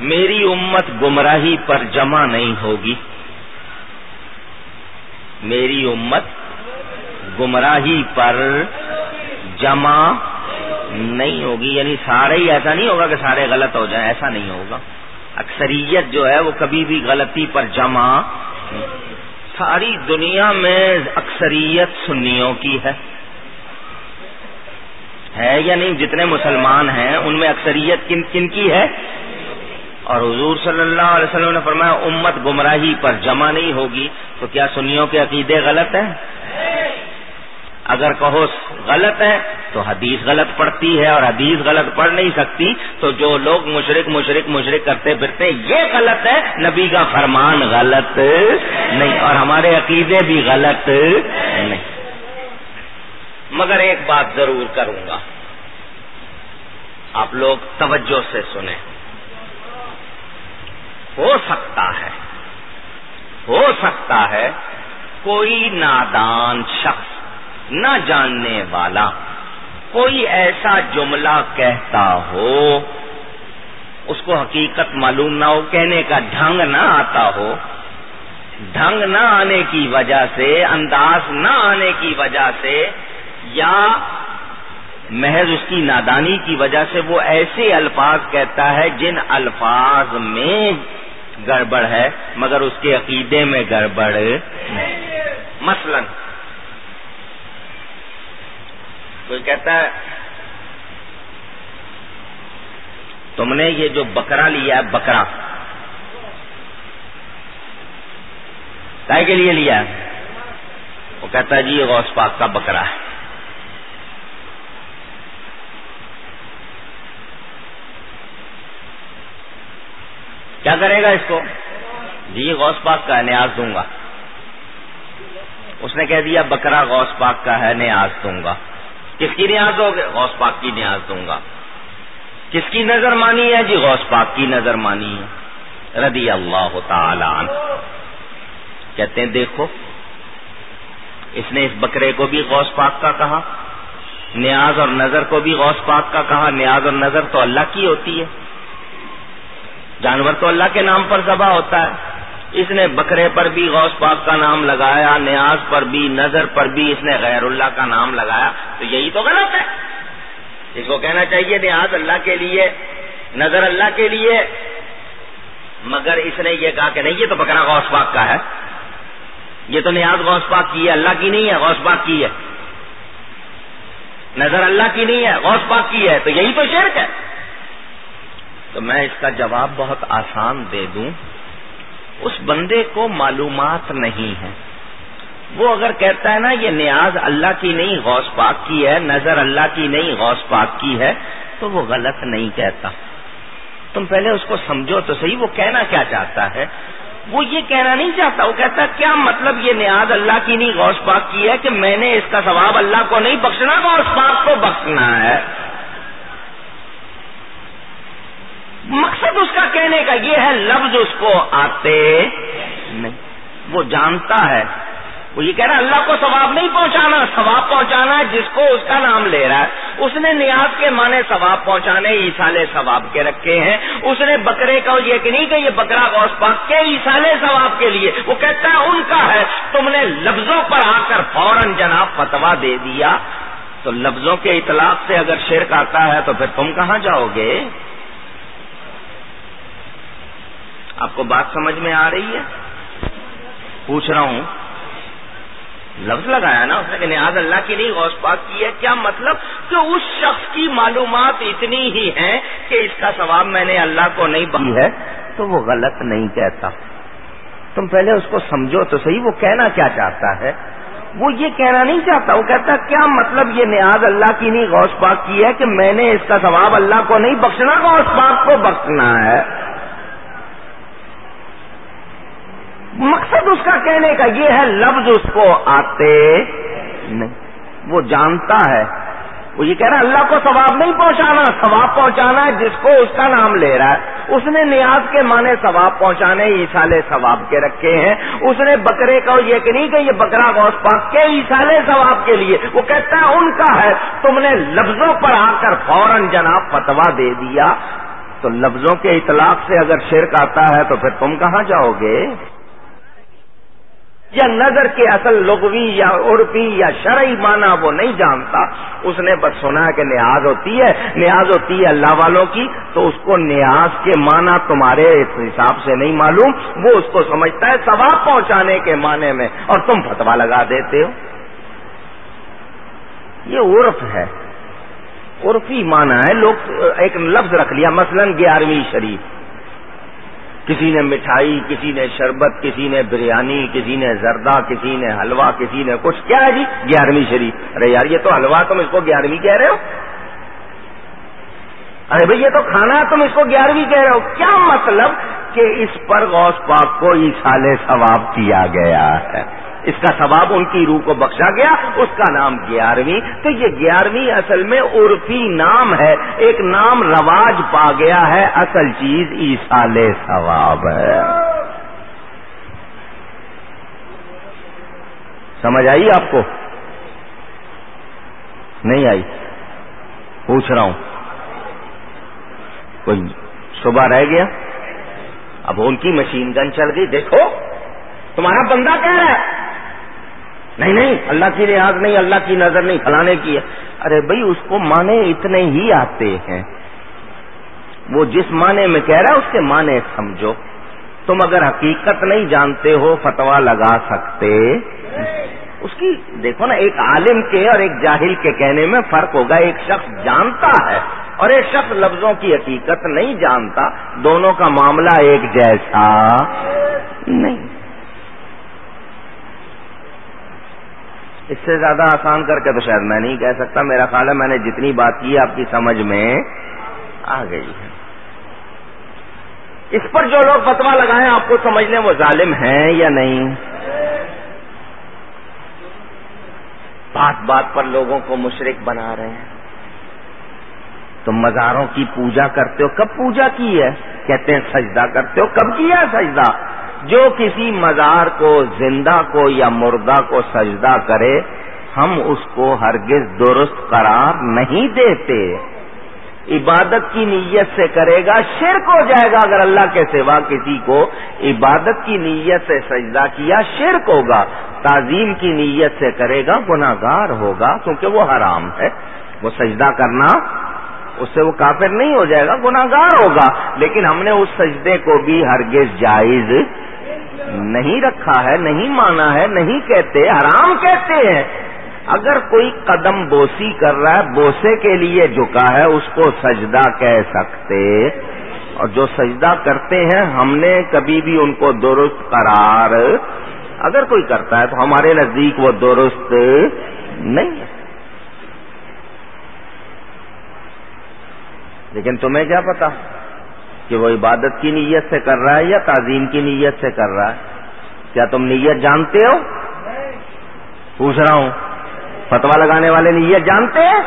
Speaker 1: میری امت گمراہی پر جمع نہیں ہوگی۔ میری امت گمراہی پر جمع نہیں ہوگی یعنی سارے ہی ایسا نہیں ہوگا کہ سارے غلط ہو جائیں، ایسا نہیں ہوگا۔ اکثریت جو ہے وہ کبھی بھی غلطی پر جمع ساری دنیا میں اکثریت سنیوں کی ہے۔ ہے یا نہیں؟ جتنے مسلمان ہیں، ان میں اکثریت کن کن کی ہے؟ اور حضور صلی اللہ علیہ وسلم نے فرمایا، امت گمراہی پر جمع نہیں ہوگی، تو کیا سنیوں کے عقیدے غلط ہیں؟ اگر کہو غلط ہے تو حدیث غلط پڑتی ہے اور حدیث غلط پڑھ نہیں سکتی، تو جو لوگ مشرق مشرق مشرق کرتے پھرتے، یہ غلط ہے، نبی کا فرمان غلط نہیں، اور ہمارے عقیدے بھی غلط نہیں۔ مگر ایک بات ضرور کروں گا، آپ لوگ توجہ سے سنیں۔ ہو سکتا ہے۔ ہو سکتا ہے کوئی نادان شخص نہ جاننے والا کوئی ایسا جملہ کہتا ہو، اس کو حقیقت معلوم نہ ہو، کہنے کا ڈھنگ نہ آتا ہو۔ ڈھنگ نہ آنے کی وجہ سے، انداز نہ آنے کی وجہ سے یا محض اس کی نادانی کی وجہ سے وہ ایسے الفاظ کہتا ہے جن الفاظ میں گڑبڑ ہے، مگر اس کے عقیدے میں گڑبڑ مثلا۔ کوئی کہتا ہے، تم نے یہ جو بکرا لیا ہے، بکرا۔ کے لیے لیا ہے؟ وہ کہتا ہے جی یہ غوث پاک کا بکرا ہے۔ کیا کرے گا اس کو؟ جی غوث پاک کا ہے نیاز دوں گا۔ اس نے کہہ دیا، بکرا غوث پاک کا ہے، نیاز دوں گا۔ کس کی نیاز ہوگی؟ غوث پاک کی نیاز دوں گا۔ کس کی نظر مانی ہے؟ جی غوث پاک کی نظر مانی ہے۔ رضی اللہ تعالی عنہ۔ کہتے ہیں، دیکھو، اس نے اس بکرے کو بھی غوث پاک کا کہا، نیاز اور نظر کو بھی غوث پاک کا کہا۔ نیاز اور نظر تو اللہ کی ہوتی ہے۔ جانور تو اللہ کے نام پر ذبح ہوتا ہے۔ اس نے بکرے پر بھی، غوث پاک کا نام لگایا، نیاز پر بھی، نظر پر بھی اس نے غیر اللہ کا نام لگایا۔ تو یہی تو غلط ہے۔ اس کو کہنا چاہیے نیاز اللہ کے لیے، نظر اللہ کے لیے۔ مگر اس نے یہ کہا کہ نہیں، یہ تو بکرا غوث پاک کا ہے۔ یہ تو نیاز غوث پاک کی ہے، اللہ کی نہیں ہے، غوث پاک کی ہے۔ نظر اللہ کی نہیں ہے، غوث پاک کی ہے۔ تو یہی تو شرک ہے۔ تو میں اس کا جواب بہت آسان دے دوں۔ اس بندے کو معلومات نہیں ہے وہ اگر کہتا ہے نا، یہ نیاز اللہ کی نہیں، غوث پاک کی ہے، نظر اللہ کی نہیں، غوث پاک کی ہے، تو وہ غلط نہیں کہتا۔ تم پہلے اس کو سمجھو تو صحیح، وہ کہنا کیا چاہتا ہے؟ وہ یہ کہنا نہیں چاہتا، وہ کہتا کیا مطلب یہ نیاز اللہ کی نہیں، غوث پاک کی ہے کہ میں نے اس کا ثواب اللہ کو نہیں بخشنا، غوث پاک کو بخشنا ہے؟ مقصد اس کا کہنے کا یہ ہے، لفظ اس کو آتے نہیں۔ وہ جانتا ہے۔ وہ یہ کہہ رہا ہے، اللہ کو ثواب نہیں پہنچانا، ثواب پہنچانا ہے، جس کو اس کا نام لے رہا ہے۔ اس نے نیاز کے معنی ثواب پہنچانے عیسالے ثواب کے رکھے ہیں۔ اس نے بکرے کا یہ کہ نہیں کہ یہ بکرا غوث پاک کے عیسالے ثواب کے لیے۔ وہ کہتا ہے، ان کا ہے۔ تم نے لفظوں پر آ کر فوراً جناب فتوا دے دیا۔ تو لفظوں کے اطلاق سے اگر شرک آتا ہے تو پھر تم کہاں جاؤ گے؟ آپ کو بات سمجھ میں آ رہی ہے؟ پوچھ رہا ہوں۔ لفظ لگایا نا اس نے کہ نیاز اللہ کی نہیں غوث پاک کی ہے۔ کیا مطلب کہ اس شخص کی معلومات اتنی ہی ہیں کہ اس کا ثواب میں نے اللہ کو نہیں بنی ہے تو وہ غلط نہیں کہتا۔ تم پہلے اس کو سمجھو تو صحیح، وہ کہنا کیا چاہتا ہے؟ وہ یہ کہنا نہیں چاہتا، وہ کہتا کیا مطلب یہ نیاز اللہ کی نہیں غوث پاک کی ہے کہ میں نے اس کا ثواب اللہ کو نہیں بخشنا، غوث پاک کو بخشنا ہے؟ مقصد اس کا کہنے کا یہ ہے، لفظ اس کو آتے نہیں۔ وہ جانتا ہے۔ وہ یہ کہہ رہا ہے، اللہ کو ثواب نہیں پہنچانا۔ ثواب پہنچانا ہے، جس کو اس کا نام لے رہا ہے۔
Speaker 2: اس نے نیاز کے معنی ثواب پہنچانے عیسال ثواب کے رکھے ہیں۔ اس نے بکرے کا یہ کہ نہیں کہ یہ بکرا غوث پاک کے عیسال ثواب کے لیے۔ وہ کہتا ہے، ان کا ہے۔ تم نے لفظوں پر آ کر فوراً جناب فتوا دے دیا۔ تو لفظوں کے اطلاق سے اگر شرک آتا ہے تو پھر تم کہاں جاؤ گے؟ یا نظر کے اصل لغوی یا عرفی یا شرعی معنی وہ نہیں جانتا، اس نے بس سنا کہ نیاز ہوتی ہے، نیاز ہوتی ہے اللہ والوں کی، تو اس کو نیاز کے معنی تمہارے حساب سے نہیں معلوم، وہ اس کو سمجھتا ہے ثواب پہنچانے کے معنی میں، اور تم فتوا لگا دیتے ہو۔ یہ عرف ہے۔ عرفی معنی ہے، لوگ ایک لفظ رکھ لیا، مثلا گیارہویں شریف۔ کسی نے مٹھائی، کسی نے شربت، کسی نے بریانی، کسی نے زردہ، کسی نے حلوہ، کسی نے کچھ۔ کیا ہے جی؟ گیارہویں شریف۔ ارے یار، یہ تو حلوہ تم اس کو گیارہویں کہہ رہے ہو؟ ارے بھائی، یہ تو کھانا تم اس کو گیارہویں کہہ رہے ہو۔ کیا مطلب کہ اس پر غوث پاک کو ایسال ثواب کیا گیا ہے؟ اس کا ثواب ان کی روح کو بخشا گیا، اس کا نام گیارہویں۔ تو یہ گیارہویں اصل میں عرفی نام ہے، ایک نام رواج پا گیا ہے، اصل چیز ایسال ثواب ہے۔ سمجھ آئی آپ کو؟ نہیں آئی۔ پوچھ رہا ہوں۔ کوئی صبح رہ گیا؟ اب ان کی مشین گن چل گئی۔ دیکھو، تمہارا بندہ کہہ رہا ہے۔ نہیں نہیں، اللہ کی ریاض نہیں، اللہ کی نظر نہیں، فلانے کی۔ ہے ارے بھائی، اس کو مانے اتنے ہی آتے ہیں۔ وہ جس معنی میں کہہ رہا ہے، اس کے معنی سمجھو۔ تم اگر حقیقت نہیں جانتے ہو فتوا لگا سکتے۔ اس کی دیکھو نا، ایک عالم کے اور ایک جاہل کے کہنے میں فرق ہوگا۔ ایک شخص جانتا ہے اور ایک شخص لفظوں کی حقیقت نہیں جانتا۔ دونوں کا معاملہ ایک جیسا نہیں۔ اس سے زیادہ آسان کر کے تو شاید میں نہیں کہہ سکتا۔ میرا خیال ہے میں نے جتنی بات کی آپ کی سمجھ میں آ گئی ہے۔ اس پر جو لوگ فتوا لگائیں آپ کو سمجھ لیں وہ ظالم ہیں یا نہیں؟ بات بات پر لوگوں کو مشرق بنا رہے ہیں۔ تم مزاروں کی پوجا کرتے ہو؟ کب پوجا کی ہے؟ کہتے ہیں سجدہ کرتے ہو؟ کب کیا ہے سجدہ؟ جو کسی مزار کو، زندہ کو یا مردہ کو سجدہ کرے، ہم اس کو ہرگز درست قرار نہیں دیتے۔ عبادت کی نیت سے کرے گا، شرک ہو جائے گا۔ اگر اللہ کے سوا کسی کو عبادت کی نیت سے سجدہ کیا، شرک ہوگا۔ تعظیم کی نیت سے کرے گا گناگار ہوگا، کیونکہ وہ حرام ہے۔ وہ سجدہ کرنا اس سے وہ کافر نہیں ہو جائے گا گناگار ہوگا۔ لیکن ہم نے اس سجدے کو بھی ہرگز جائز نہیں رکھا ہے، نہیں مانا ہے، نہیں کہتے، حرام کہتے ہیں۔ اگر کوئی قدم بوسی کر رہا ہے، بوسے کے لیے جھکا ہے، اس کو سجدہ کہہ سکتے۔ اور جو سجدہ کرتے ہیں، ہم نے کبھی بھی ان کو درست قرار اگر کوئی کرتا ہے تو ہمارے نزدیک وہ درست نہیں لیکن تمہیں کیا پتا کہ وہ عبادت کی نیت سے کر رہا ہے یا تعظیم کی نیت سے کر رہا ہے؟ کیا تم نیت جانتے ہو؟ پوچھ رہا ہوں فتوا لگانے والے نیت جانتے ہیں؟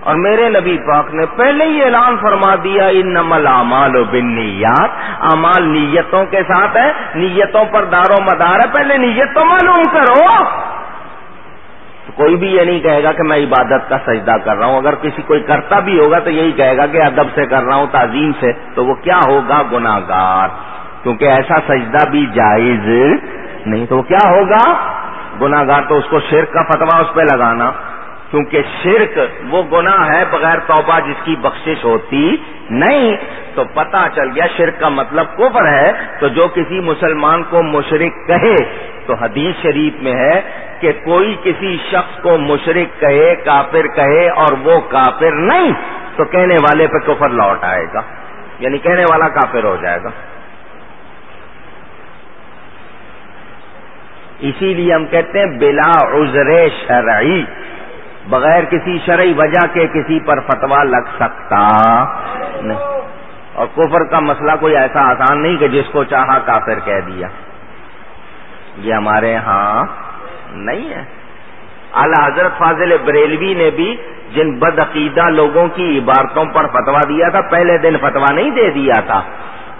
Speaker 2: اور میرے نبی پاک نے پہلے ہی اعلان فرما دیا ان نمل امال و بن نیات امال نیتوں کے ساتھ ہے، نیتوں پر دار و مدار ہے، پہلے نیت تو معلوم کرو۔ کوئی بھی یہ نہیں کہے گا کہ میں عبادت کا سجدہ کر رہا ہوں۔ اگر کسی کوئی کرتا بھی ہوگا تو یہی کہے گا کہ ادب سے کر رہا ہوں، تعظیم سے، تو وہ کیا ہوگا؟ گناگار کیونکہ ایسا سجدہ بھی جائز نہیں، تو وہ کیا ہوگا؟ گناگار تو اس کو شرک کا فتوا اس پہ لگانا۔ کیونکہ شرک وہ گناہ ہے بغیر توبہ جس کی بخشش ہوتی نہیں، تو پتا چل گیا شرک کا مطلب کفر ہے، تو جو کسی مسلمان کو مشرق کہے، تو حدیث شریف میں ہے کہ کوئی کسی شخص کو مشرق کہے، کافر کہے اور وہ کافر نہیں، تو کہنے والے پہ کفر لوٹ آئے گا یعنی کہنے والا کافر ہو جائے گا۔ اسی لیے ہم کہتے ہیں بلا عذر شرعی بغیر کسی شرعی وجہ کے کسی پر فتوا لگ سکتا نہیں۔ اور کفر کا مسئلہ کوئی ایسا آسان نہیں کہ جس کو چاہا کافر کہہ دیا۔ یہ ہمارے ہاں نہیں ہے۔ اعلی حضرت فاضل بریلوی نے بھی جن بد عقیدہ لوگوں کی عبارتوں پر فتوا دیا تھا، پہلے دن فتوا نہیں دے دیا تھا۔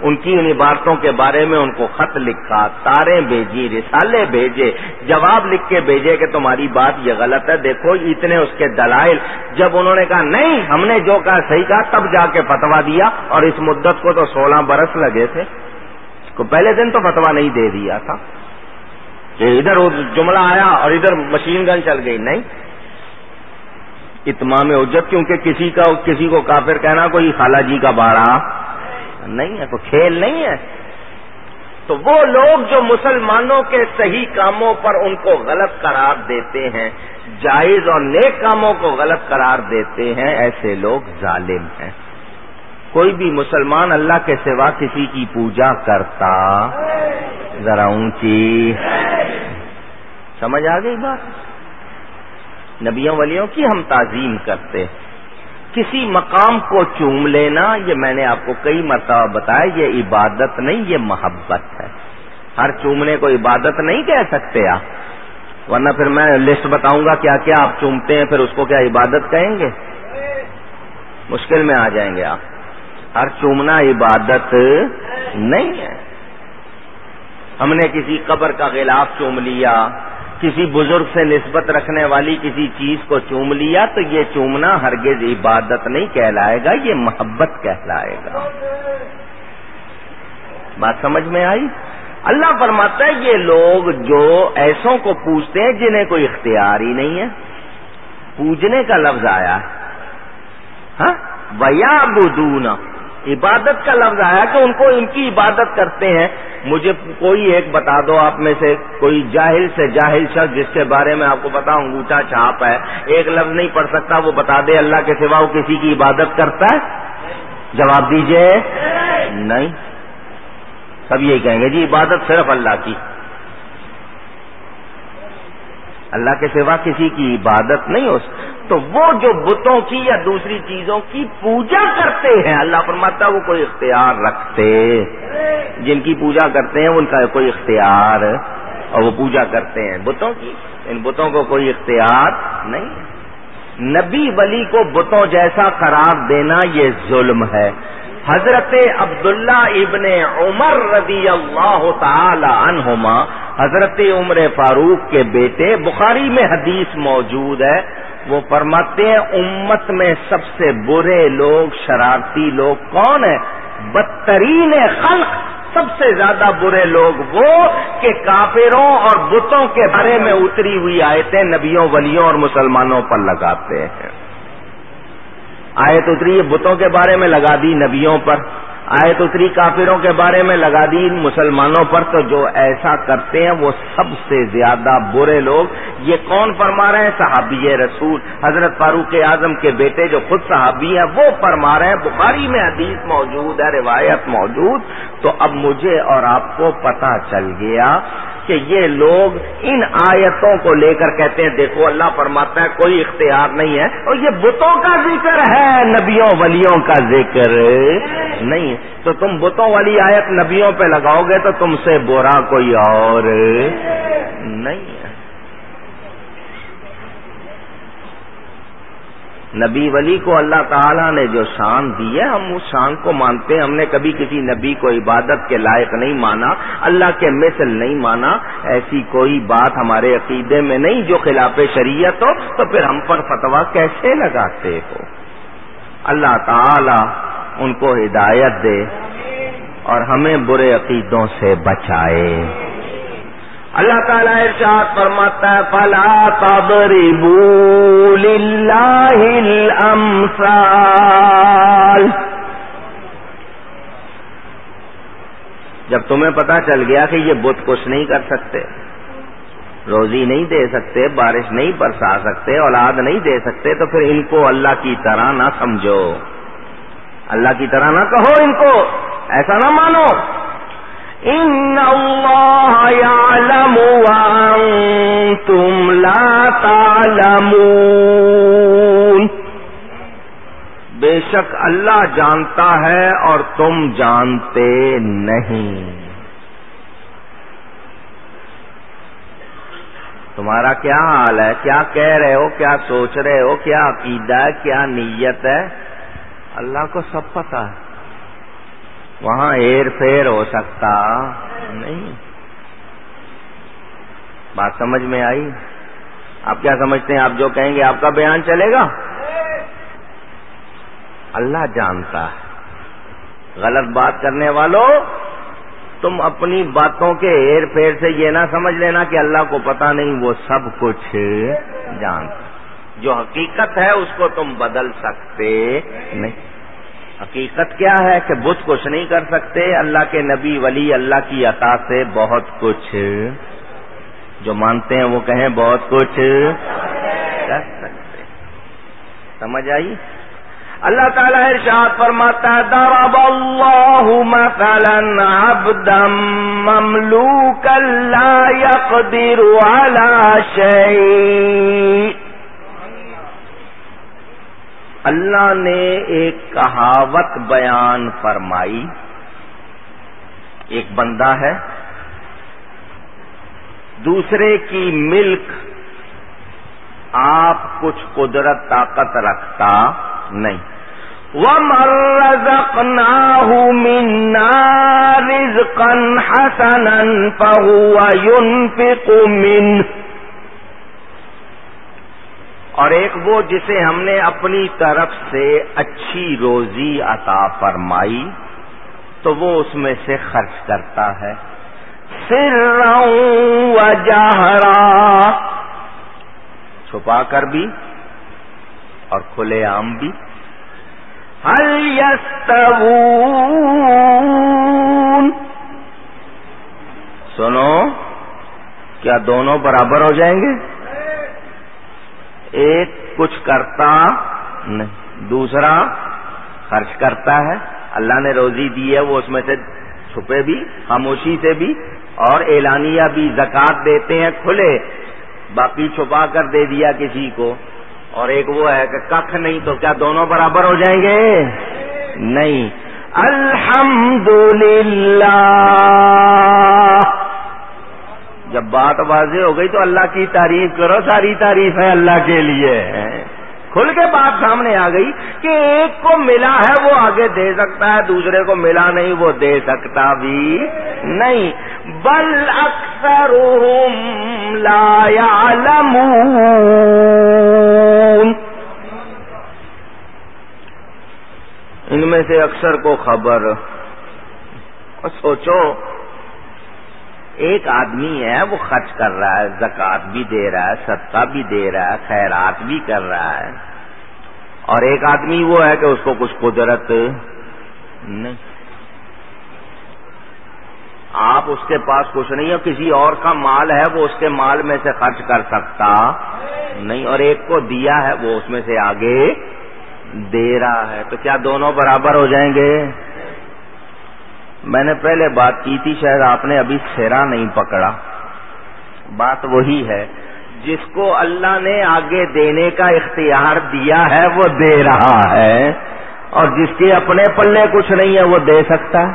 Speaker 2: ان کی ان عبارتوں کے بارے میں ان کو خط لکھا، تاریں بھیجی، رسالے بھیجے، جواب لکھ کے بھیجے کہ تمہاری بات یہ غلط ہے۔ دیکھو، اتنے اس کے دلائل۔ جب انہوں نے کہا، نہیں، ہم نے جو کہا صحیح کہا، تب جا کے فتوا دیا اور اس مدت کو تو سولہ برس لگے تھے۔ کو پہلے دن تو فتوا نہیں دے دیا تھا۔ کہ ادھر جملہ آیا اور ادھر مشین گن چل گئی۔ نہیں، اتمام اجت کیونکہ کسی کا، کسی کو کافر کہنا کوئی خالہ جی کا باڑا۔ نہیں ہے، کوئی کھیل نہیں ہے۔ تو وہ لوگ جو مسلمانوں کے صحیح کاموں پر ان کو غلط قرار دیتے ہیں، جائز اور نیک کاموں کو غلط قرار دیتے ہیں، ایسے لوگ ظالم ہیں۔ کوئی بھی مسلمان اللہ کے سوا کسی کی پوجا کرتا، ذرا اونچی۔ سمجھ آ گئی بات؟ نبیوں ولیوں کی ہم تعظیم کرتے۔ کسی مقام کو چوم لینا، یہ میں نے آپ کو کئی مرتبہ بتایا، یہ عبادت نہیں، یہ محبت ہے۔ ہر چومنے کو عبادت نہیں کہہ سکتے آپ۔ ورنہ پھر میں لسٹ بتاؤں گا کیا کیا آپ چومتے ہیں، پھر اس کو کیا عبادت کہیں گے؟ مشکل میں آ جائیں گے آپ۔ ہر چومنا عبادت نہیں ہے۔ ہم نے کسی قبر کا غلاف چوم لیا کسی بزرگ سے نسبت رکھنے والی کسی چیز کو چوم لیا تو یہ چومنا ہرگز عبادت نہیں کہلائے گا، یہ محبت کہلائے گا۔ بات سمجھ میں آئی؟ اللہ فرماتا ہے یہ لوگ جو ایسوں کو پوچھتے ہیں جنہیں کوئی اختیار ہی نہیں ہے۔ پوجنے کا لفظ آیا۔ ہے ہاں؟ ویا بدونا عبادت کا لفظ آیا کہ ان کو ان کی عبادت کرتے ہیں۔ مجھے کوئی ایک بتا دو، آپ میں سے کوئی جاہل سے جاہل شخص جس کے بارے میں آپ کو پتا انگوٹھا چھاپ ہے، ایک لفظ نہیں پڑھ سکتا، وہ بتا دے اللہ کے سوا وہ کسی کی عبادت کرتا ہے؟ جواب دیجیے۔ نہیں۔ سب یہی کہیں گے جی عبادت صرف اللہ کی۔ اللہ کے سوا کسی کی عبادت نہیں ہو تو وہ جو بتوں کی یا دوسری چیزوں کی پوجا کرتے ہیں، اللہ فرماتا وہ کوئی اختیار رکھتے۔ جن کی پوجا کرتے ہیں، ان کا کوئی اختیار۔ اور وہ پوجا کرتے ہیں بتوں کی، ان بتوں کو کوئی اختیار نہیں۔ نبی ولی کو بتوں جیسا قرار دینا یہ ظلم ہے۔ حضرت عبداللہ ابن عمر رضی اللہ تعالی عنہما، حضرت عمر فاروق کے بیٹے، بخاری میں حدیث موجود ہے، وہ فرماتے ہیں، امت میں سب سے برے لوگ، شرارتی لوگ کون ہیں؟ بدترین خلق سب سے زیادہ برے لوگ وہ کہ کافروں اور بتوں کے بارے میں اتری ہوئی آیتیں نبیوں، ولیوں اور مسلمانوں پر لگاتے ہیں۔ آیت اتری بتوں کے بارے میں لگا دی نبیوں پر، آیت اتری کافروں کے بارے میں لگا دی مسلمانوں پر، تو جو ایسا کرتے ہیں وہ سب سے زیادہ برے لوگ۔ یہ کون فرما رہے ہیں؟ صحابی رسول۔ حضرت فاروق اعظم کے بیٹے جو خود صحابی ہیں، وہ فرما رہے ہیں، بخاری میں حدیث موجود ہے، روایت موجود۔ تو اب مجھے اور آپ کو پتا چل گیا کہ یہ لوگ ان آیتوں کو لے کر کہتے ہیں، دیکھو اللہ فرماتا ہے، کوئی اختیار نہیں ہے۔ اور یہ بتوں کا ذکر ہے، نبیوں ولیوں کا ذکر۔ نہیں، تو تم بتوں والی آیت نبیوں پہ لگاؤ گے تو تم سے برا کوئی اور۔ نہیں۔ نبی ولی کو اللہ تعالیٰ نے جو شان دی ہے، ہم اس شان کو مانتے ہیں۔ ہم نے کبھی کسی نبی کو عبادت کے لائق نہیں مانا، اللہ کے مثل نہیں مانا۔ ایسی کوئی بات ہمارے عقیدے میں نہیں جو خلاف شریعت ہو، تو پھر ہم پر فتوا کیسے لگاتے ہو؟ اللہ تعالی ان کو ہدایت دے اور ہمیں برے عقیدوں سے بچائے۔ اللہ تعالیٰ ارشاد فرماتا ہے، فلا تضربوا للہ الامثال جب تمہیں پتا چل گیا کہ یہ بت کچھ نہیں کر سکتے، روزی نہیں دے سکتے، بارش نہیں برسا سکتے، اولاد نہیں دے سکتے، تو پھر ان کو اللہ کی طرح نہ سمجھو۔ اللہ کی طرح نہ کہو ان کو، ایسا نہ مانو۔ ان اللہ يعلم وانتم لا تعلمون بے شک اللہ جانتا ہے اور تم جانتے نہیں تمہارا کیا حال ہے؟ کیا کہہ رہے ہو؟ کیا سوچ رہے ہو؟ کیا عقیدہ ہے؟ کیا نیت ہے؟ اللہ کو سب پتا ہے۔ وہاں ہیر پھیر ہو سکتا۔ نہیں۔ بات سمجھ میں آئی؟ آپ کیا سمجھتے ہیں؟ آپ جو کہیں گے، آپ کا بیان چلے گا؟ اللہ جانتا ہے۔ غلط بات کرنے والوں، تم اپنی باتوں کے ہیر پھیر سے یہ نہ سمجھ لینا کہ اللہ کو پتا نہیں، وہ سب کچھ جانتا۔ جو حقیقت ہے، اس کو تم بدل سکتے نہیں۔ حقیقت کیا ہے کہ بت کچھ نہیں کر سکتے؟ اللہ کے نبی ولی اللہ کی عطا سے بہت کچھ۔ جو مانتے ہیں وہ کہیں بہت کچھ کر سکتے۔ سمجھ آئی؟ اللہ تعالیٰ ارشاد فرماتا ہے، ضرب اللہ مثلا عبدا مملوکا لا يقدر على شيء اللہ نے ایک کہاوت بیان فرمائی۔ ایک بندہ ہے، دوسرے کی ملک آپ کچھ قدرت طاقت رکھتا نہیں۔ وَمَن رَّزَقْنَاهُ مِنَّا رِزْقًا حَسَنًا فَهُوَ يُنفِقُ مِنْهُ۔ اور ایک وہ جسے ہم نے اپنی طرف سے اچھی روزی عطا فرمائی، تو وہ اس میں سے خرچ کرتا ہے۔ سر وجہرا چھپا کر بھی اور کھلے عام بھی۔ ہل سنو، کیا دونوں برابر ہو جائیں گے؟ ایک کچھ کرتا نہیں، دوسرا خرچ کرتا ہے۔ اللہ نے روزی دی ہے، وہ اس میں سے چھپے بھی، خاموشی سے بھی، اور اعلانیہ بھی زکات دیتے ہیں، کھلے۔ باقی چھپا کر دے دیا کسی کو۔ اور ایک وہ ہے کہ کخ نہیں تو کیا دونوں برابر ہو جائیں گے؟ نہیں۔ الحمد جب بات واضح ہو گئی تو اللہ کی تعریف کرو، ساری تعریف ہے اللہ کے لیے۔ کھل کے بات سامنے آ گئی کہ ایک کو ملا ہے وہ آگے دے سکتا ہے، دوسرے کو ملا نہیں وہ دے سکتا بھی نہیں۔ بل اکثر لا ان میں سے اکثر کو خبر۔ سوچو ایک آدمی ہے، وہ خرچ کر رہا ہے، زکات بھی دے رہا ہے، صدقہ بھی دے رہا ہے، خیرات بھی کر رہا ہے۔ اور ایک آدمی وہ ہے کہ اس کو کچھ قدرت نہیں۔ آپ اس کے پاس کچھ نہیں ہے کسی اور کا مال ہے، وہ اس کے مال میں سے خرچ کر سکتا نہیں۔ اور ایک کو دیا ہے، وہ اس میں سے آگے دے رہا ہے۔ تو کیا دونوں برابر ہو جائیں گے؟ میں نے پہلے بات کی تھی، شاید آپ نے ابھی سیرا نہیں پکڑا۔ بات وہی ہے، جس کو اللہ نے آگے دینے کا اختیار دیا ہے، وہ دے رہا ہے۔ اور جس کے اپنے پلے کچھ نہیں ہے، وہ دے سکتا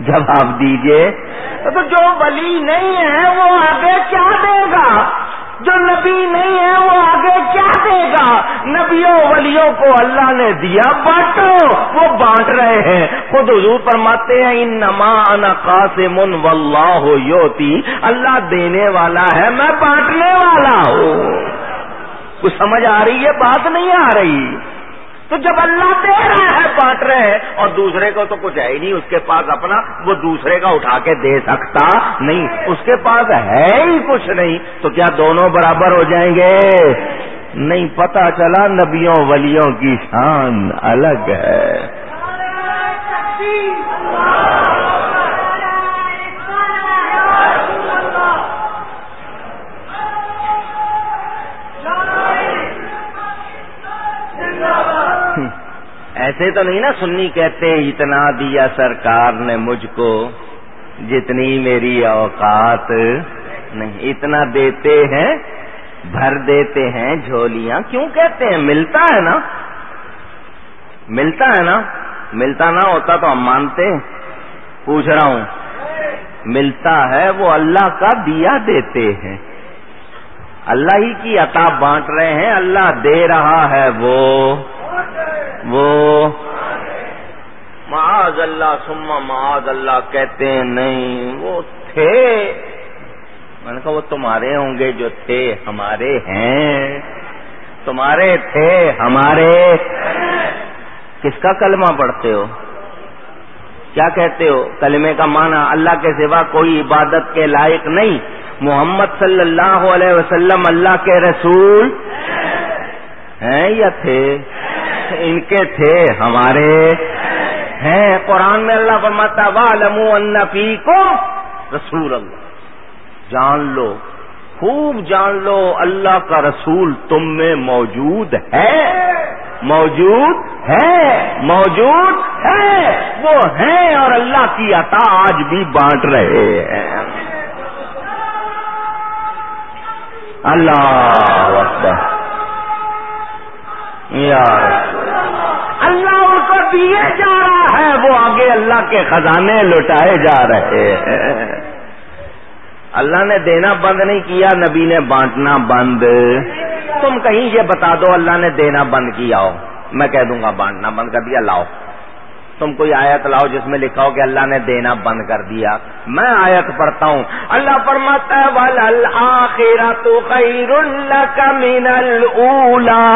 Speaker 2: جواب دیجیے۔ تو جو ولی نہیں ہے، وہ آگے کیا دے گا؟ جو نبی نہیں ہے وہ آگے کیا دے گا؟ نبیوں ولیوں کو اللہ نے دیا بانٹو، وہ بانٹ رہے ہیں۔ خود حضور فرماتے ہیں ان نما قاسم واللہ یوتی، اللہ دینے والا ہے، میں بانٹنے والا ہوں۔ کچھ سمجھ آ رہی ہے؟ بات نہیں آ رہی۔ تو جب اللہ دے رہا ہے بانٹ رہے ہیں، اور دوسرے کو تو کچھ ہے ہی نہیں، اس کے پاس اپنا وہ دوسرے کا اٹھا کے دے سکتا نہیں، اس کے پاس ہے ہی کچھ نہیں، تو کیا دونوں برابر ہو جائیں گے؟ نہیں پتا چلا نبیوں ولیوں کی شان الگ ہے۔ ایسے تو نہیں نا سنی کہتے، اتنا دیا سرکار نے مجھ کو، جتنی میری اوقات نہیں، اتنا دیتے ہیں، بھر دیتے ہیں جھولیاں۔ کیوں کہتے ہیں؟ ملتا ہے نا۔ ملتا ہے نا۔ ملتا نہ ہوتا تو ہم مانتے پوچھ رہا ہوں۔ ملتا ہے وہ اللہ کا دیا دیتے ہیں۔ اللہ ہی کی عطا بانٹ رہے ہیں، اللہ دے رہا ہے وہ۔ وہ معاذ اللہ سما معاذ اللہ کہتے ہیں، نہیں، وہ تھے۔ میں نے کہا، وہ تمہارے ہوں گے جو تھے، ہمارے ہیں۔ تمہارے تھے، ہمارے۔ کس کا کلمہ پڑھتے ہو؟ کیا کہتے ہو؟ کلمے کا معنی اللہ کے سوا کوئی عبادت کے لائق نہیں۔ محمد صلی اللہ علیہ وسلم اللہ کے رسول ہیں یا تھے؟ ان کے تھے ہمارے۔ ہیں، قرآن میں اللہ فرماتا والم النفی کو رسول اللہ جان لو، خوب جان لو، اللہ کا رسول تم میں موجود ہے۔ موجود ہے موجود ہے۔ وہ ہیں اور اللہ کی عطا آج بھی بانٹ رہے ہیں۔ اللہ اکبر۔ یار اللہ ان کو دیے جا رہا ہے، وہ آگے اللہ کے خزانے لٹائے جا رہے ہیں۔ اللہ نے دینا بند نہیں کیا، نبی نے بانٹنا بند۔ تم کہیں یہ بتا دو، اللہ نے دینا بند کیا ہو۔ میں کہہ دوں گا، بانٹنا بند کر دیا، لاؤ۔ تم کوئی آیت لاؤ جس میں لکھا ہو کہ اللہ نے دینا بند کر دیا۔ میں آیت پڑھتا ہوں۔ اللہ فرماتا ہے وَلَلْآخِرَةُ خَيْرٌ لَكَ مِنَ الْأُولَى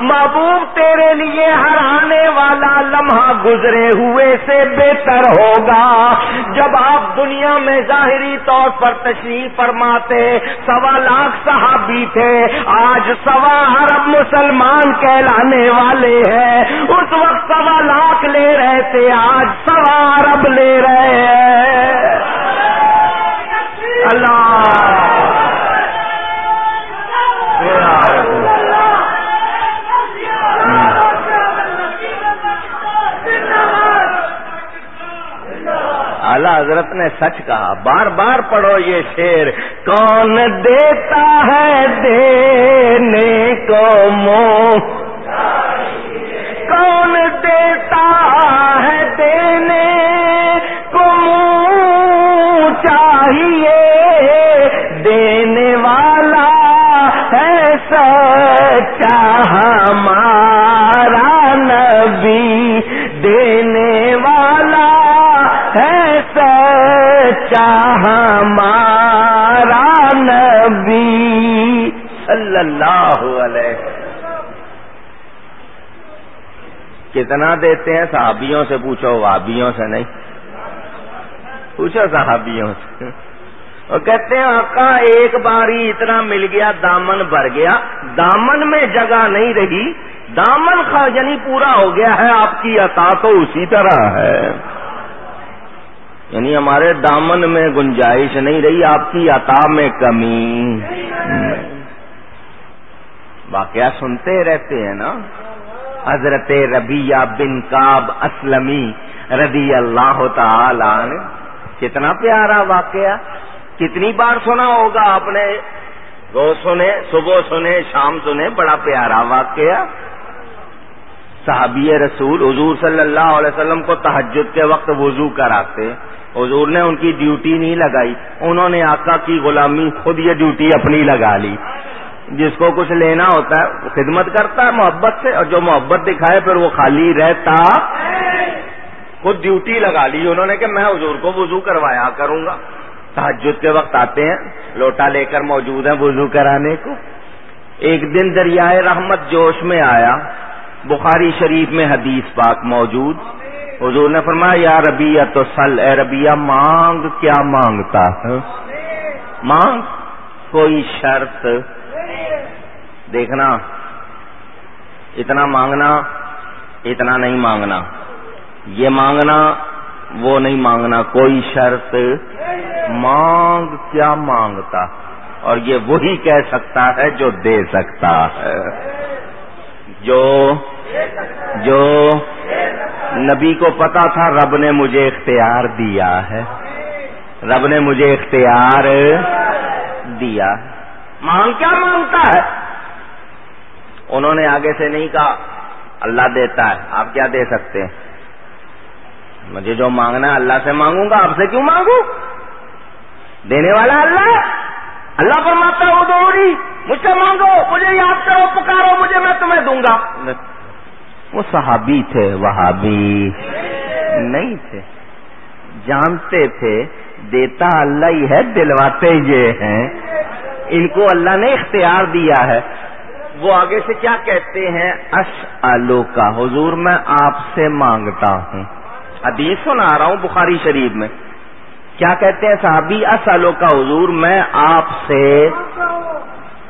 Speaker 2: محبوب تیرے لیے ہر آنے والا لمحہ گزرے ہوئے سے بہتر ہوگا۔ جب آپ دنیا میں ظاہری طور پر تشریف فرماتے، سوا لاکھ صحابی تھے، آج سوا ارب مسلمان کہلانے والے ہیں۔ اس وقت سوا لاکھ لے رہے تھے آج سوا ارب لے رہے ہیں۔ اللہ۔ حضرت نے سچ کہا، بار بار پڑھو یہ شیر کون دیتا ہے دینے کو منہ؟ سچا ہمارا نبی دینے والا ہے سچا ہمارا نبی صلی اللہ علیہ کتنا دیتے ہیں؟ صحابیوں سے پوچھو، وابیوں سے نہیں۔ پوچھو صحابیوں سے۔ وہ کہتے ہیں آقا، ایک بار ہی اتنا مل گیا، دامن بھر گیا۔ دامن میں جگہ نہیں رہی۔ دامن یعنی پورا ہو گیا ہے، آپ کی عطا تو اسی طرح ہے۔ یعنی ہمارے دامن میں گنجائش نہیں رہی، آپ کی عطا میں کمی۔ واقعہ سنتے رہتے ہیں نا؟ حضرت ربیہ بن کاب اسلمی رضی اللہ تعالی کتنا پیارا واقعہ۔ کتنی بار سنا ہوگا آپ نے؟ روز سنے، صبح سنے، شام سنے، بڑا پیارا واقعہ۔ صحابی رسول، حضور صلی اللہ علیہ وسلم کو تحجد کے وقت وضو کراتے۔ حضور نے ان کی ڈیوٹی نہیں لگائی۔ انہوں نے آقا کی غلامی، خود یہ ڈیوٹی اپنی لگا لی۔ جس کو کچھ لینا ہوتا ہے خدمت کرتا ہے محبت سے، اور جو محبت دکھائے، پھر وہ خالی رہتا۔ خود ڈیوٹی لگا لی۔ انہوں نے کہ میں حضور کو وضو کروایا کروں گا۔ تحجد کے وقت آتے ہیں، لوٹا لے کر موجود ہیں وضو کرانے کو۔ ایک دن دریائے رحمت جوش میں آیا، بخاری شریف میں حدیث پاک موجود۔ حضور نے فرمایا، یا ربیہ تو سل اے ربیہ مانگ، کیا مانگتا ہے؟ مانگ؟ کوئی شرط؟ دیکھنا، اتنا مانگنا، اتنا نہیں مانگنا۔ یہ مانگنا وہ نہیں مانگنا، کوئی شرط مانگ کیا مانگتا؟ اور یہ وہی کہہ سکتا ہے جو دے سکتا ہے۔ جو جو نبی کو پتا تھا، رب نے مجھے اختیار دیا ہے۔ رب نے مجھے اختیار دیا۔ مانگ کیا مانگتا ہے؟ انہوں نے آگے سے نہیں کہا، اللہ دیتا ہے، آپ کیا دے سکتے ہیں؟ مجھے جو مانگنا ہے اللہ سے مانگوں گا، آپ سے کیوں مانگوں؟ دینے والا اللہ اللہ فرماتا ہے وہ مجھ سے مانگو، مجھے یاد کرو، پکارو، مجھے میں تمہیں دوں گا۔ وہ صحابی تھے، وہابی۔ نہیں تھے۔ جانتے تھے، دیتا اللہ ہی ہے، دلواتے یہ ہیں۔ ان کو اللہ نے اختیار دیا ہے۔ وہ آگے سے کیا کہتے ہیں؟ اش آلو کا حضور، میں آپ سے مانگتا ہوں۔ حدیث سنا رہا ہوں بخاری شریف میں۔ کیا کہتے ہیں صحابی اسالو کا حضور، میں آپ سے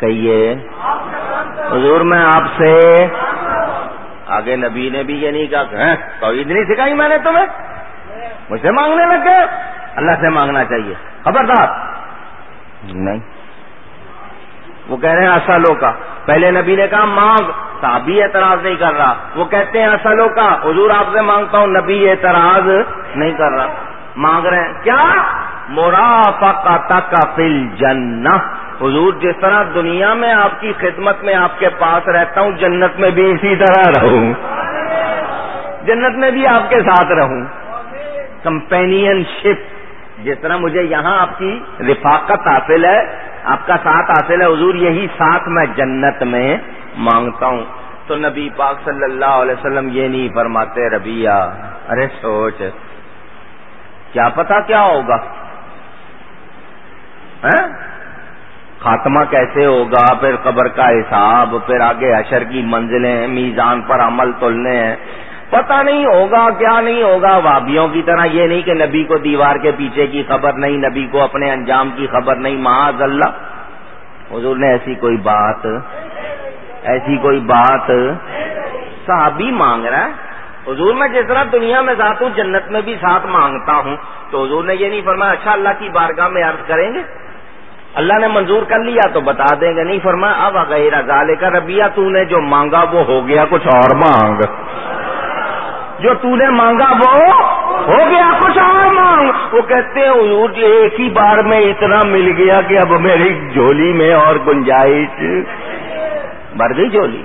Speaker 2: کہیے۔ حضور، میں آپ سے آگے نبی نے بھی یہ نہیں کہا توحید نہیں سکھائی میں نے تمہیں؟ مجھ سے مانگنے لگ گئے۔ اللہ سے مانگنا چاہیے۔ خبردار۔ نہیں۔ وہ کہہ رہے ہیں اصلوں کا۔ پہلے نبی نے کہا، مانگ۔ صحابی اعتراض نہیں کر رہا۔ وہ کہتے ہیں اصلوں کا۔ حضور آپ سے مانگتا ہوں، نبی اعتراض نہیں کر رہا۔ مانگ رہے ہیں۔ کیا؟ مورا کا فل جن حضور جس طرح دنیا میں آپ کی خدمت میں آپ کے پاس رہتا ہوں، جنت میں بھی اسی طرح رہوں۔ جنت میں بھی آپ کے ساتھ رہوں۔ کمپینین شپ جس طرح مجھے یہاں آپ کی رفاقت حاصل ہے آپ کا ساتھ حاصل ہے، حضور، یہی ساتھ میں جنت میں مانگتا ہوں۔ تو نبی پاک صلی اللہ علیہ وسلم یہ نہیں فرماتے ربیہ ارے سوچ، کیا پتا کیا ہوگا؟ خاتمہ کیسے ہوگا؟ پھر قبر کا حساب، پھر آگے اشر کی منزلیں، میزان پر عمل تلنے ہیں۔ پتہ نہیں ہوگا، کیا نہیں ہوگا۔ وابیوں کی طرح یہ نہیں کہ نبی کو دیوار کے پیچھے کی خبر نہیں، نبی کو اپنے انجام کی خبر نہیں۔ معاذ اللہ، حضور نے ایسی کوئی بات، ایسی کوئی بات صحابی مانگ رہا ہے؟ حضور میں جس طرح دنیا میں ذات ہوں جنت میں بھی ساتھ مانگتا ہوں، تو حضور نے یہ نہیں فرمایا اچھا اللہ کی بارگاہ میں عرض کریں گے؟ اللہ نے منظور کر لیا تو بتا دیں گے۔ نہیں فرمایا، اب اگر غالے کا ربیہ تو نے جو مانگا وہ ہو گیا، کچھ اور مانگ۔ جو تو نے مانگا وہ ہو گیا کچھ اور مانگ وہ کہتے ہیں، حضور، ایک ہی بار میں اتنا مل گیا کہ اب میری جھولی میں اور گنجائش۔ بھر گئی جھولی۔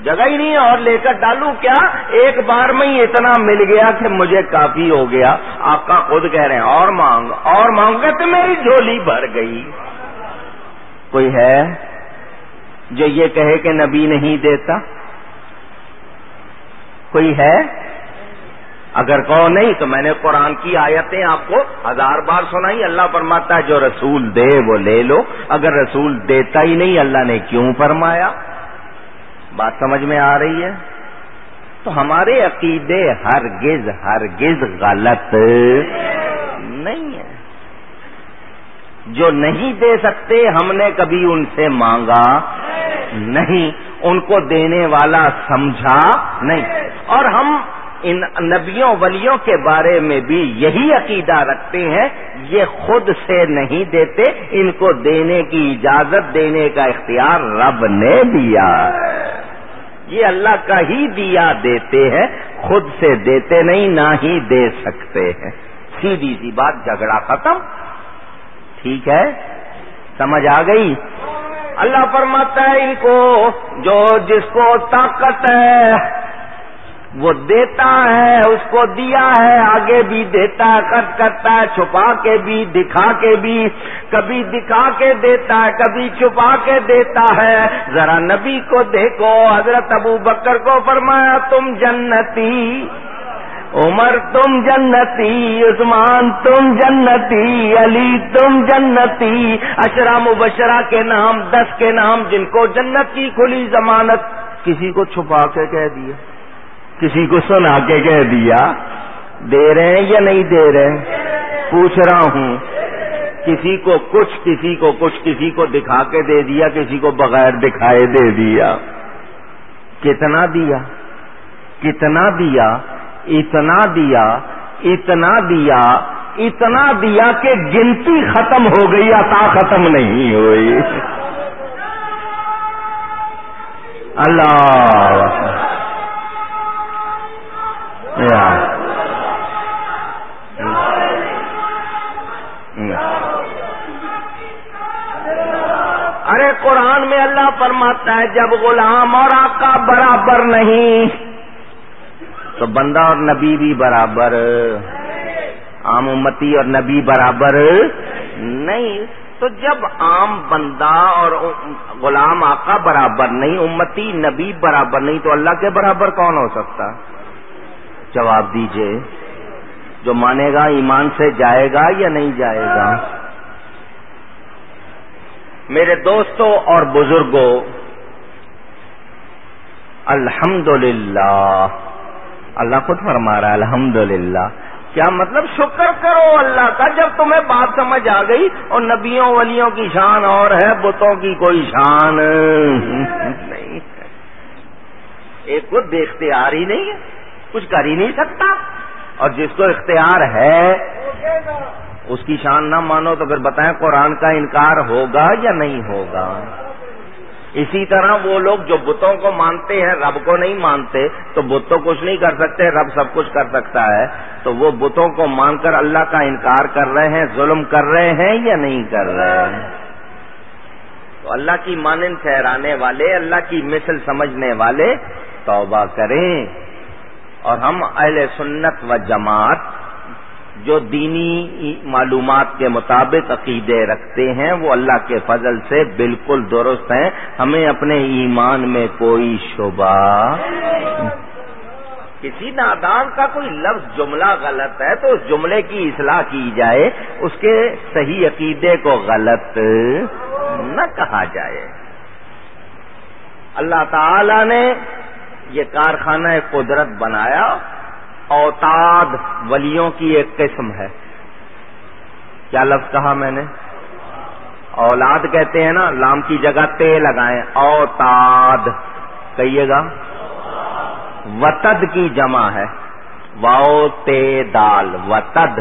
Speaker 2: جگہ ہی نہیں، اور لے کر ڈالوں کیا ایک بار میں ہی اتنا مل گیا کہ مجھے کافی ہو گیا۔ آپ کا خود کہہ رہے ہیں، اور مانگ اور مانگ تو میری جھولی بھر گئی۔ کوئی ہے جو یہ کہے کہ نبی نہیں دیتا؟ کوئی ہے اگر کہو نہیں تو میں نے قرآن کی آیتیں آپ کو ہزار بار سنائی، اللہ فرماتا ہے جو رسول دے وہ لے لو۔ اگر رسول دیتا ہی نہیں، اللہ نے کیوں فرمایا؟ بات سمجھ میں آ رہی ہے؟ تو ہمارے عقیدے ہرگز ہرگز غلط نہیں ہے۔ جو نہیں دے سکتے، ہم نے کبھی ان سے مانگا نہیں۔ ان کو دینے والا سمجھا نہیں۔ اور ہم ان نبیوں ولیوں کے بارے میں بھی یہی عقیدہ رکھتے ہیں، یہ خود سے نہیں دیتے، ان کو دینے کی اجازت دینے کا اختیار رب نے دیا یہ اللہ کا ہی دیا دیتے ہیں، خود سے دیتے نہیں، نہ ہی دے سکتے ہیں۔ سیدھی سی بات، جھگڑا ختم۔ ٹھیک ہے؟ سمجھ آ گئی؟ اللہ فرماتا ہے ان کو، جو جس کو طاقت ہے وہ دیتا ہے، اس کو دیا ہے، آگے بھی دیتا ہے خرچ کرتا ہے، چھپا کے بھی، دکھا کے بھی، کبھی دکھا کے دیتا ہے، کبھی چھپا کے دیتا ہے۔ ذرا نبی کو دیکھو، حضرت ابو بکر کو فرمایا، تم جنتی، عمر تم جنتی، عثمان تم جنتی، علی تم جنتی، اشرا مبشرہ کے نام، دس کے نام، جن کو جنت کی کھلی ضمانت کسی کو چھپا کے کہہ دیا کسی کو سنا کے کہہ دیا، دے رہے ہیں یا نہیں دے رہے پوچھ رہا ہوں۔ کسی کو کچھ، کسی کو کچھ، کسی کو دکھا کے دے دیا، کسی کو بغیر دکھائے دے دیا۔ کتنا دیا؟ کتنا دیا؟ اتنا دیا؟ اتنا دیا؟ اتنا دیا کہ گنتی ختم ہو گئی، عطا ختم نہیں ہوئی۔ اللہ۔ ارے قرآن میں اللہ فرماتا ہے، جب غلام اور آقا برابر نہیں، تو بندہ اور نبی بھی برابر، عام امتی اور نبی برابر نہیں۔ تو جب عام بندہ اور غلام آقا برابر نہیں، امتی نبی برابر نہیں، تو اللہ کے برابر کون ہو سکتا؟ جواب دیجیے۔ جو مانے گا ایمان سے جائے گا یا نہیں جائے گا؟ میرے دوستوں اور بزرگوں الحمد اللہ خود فرما رہا ہے الحمد کیا مطلب شکر کرو اللہ کا جب تمہیں بات سمجھ آ گئی؟ اور نبیوں ولیوں کی شان اور ہے، بتوں کی کوئی شان؟ [LAUGHS] نہیں۔ ایک کو دیکھتے آ رہی نہیں ہے۔ کچھ کر ہی نہیں سکتا۔ اور جس کو اختیار ہے، اس کی شان نہ مانو تو پھر بتائیں قرآن کا انکار ہوگا یا نہیں ہوگا۔ اسی طرح وہ لوگ جو بتوں کو مانتے ہیں، رب کو نہیں مانتے، تو بت تو کچھ نہیں کر سکتے، رب سب کچھ کر سکتا ہے۔ تو وہ بتوں کو مان کر اللہ کا انکار کر رہے ہیں، ظلم کر رہے ہیں یا نہیں کر رہے ہیں؟ تو اللہ کی مانند ٹھہرانے والے، اللہ کی مثل سمجھنے والے، توبہ کریں۔ اور ہم اہل سنت و جماعت جو دینی معلومات کے مطابق عقیدے رکھتے ہیں، وہ اللہ کے فضل سے بالکل درست ہیں۔ ہمیں اپنے ایمان میں کوئی شبہ کسی نادان کا کوئی لفظ جملہ غلط ہے تو اس جملے کی اصلاح کی جائے، اس کے صحیح عقیدے کو غلط نہ کہا جائے۔ اللہ تعالی نے یہ کارخانہ قدرت بنایا، اوتاد ولیوں کی ایک قسم ہے۔ کیا لفظ کہا میں نے؟ اولاد کہتے ہیں نا، لام کی جگہ تے لگائیں، اوتاد۔ کہیے گا۔ وتد کی جمع ہے۔ واؤ تے دال، وتد۔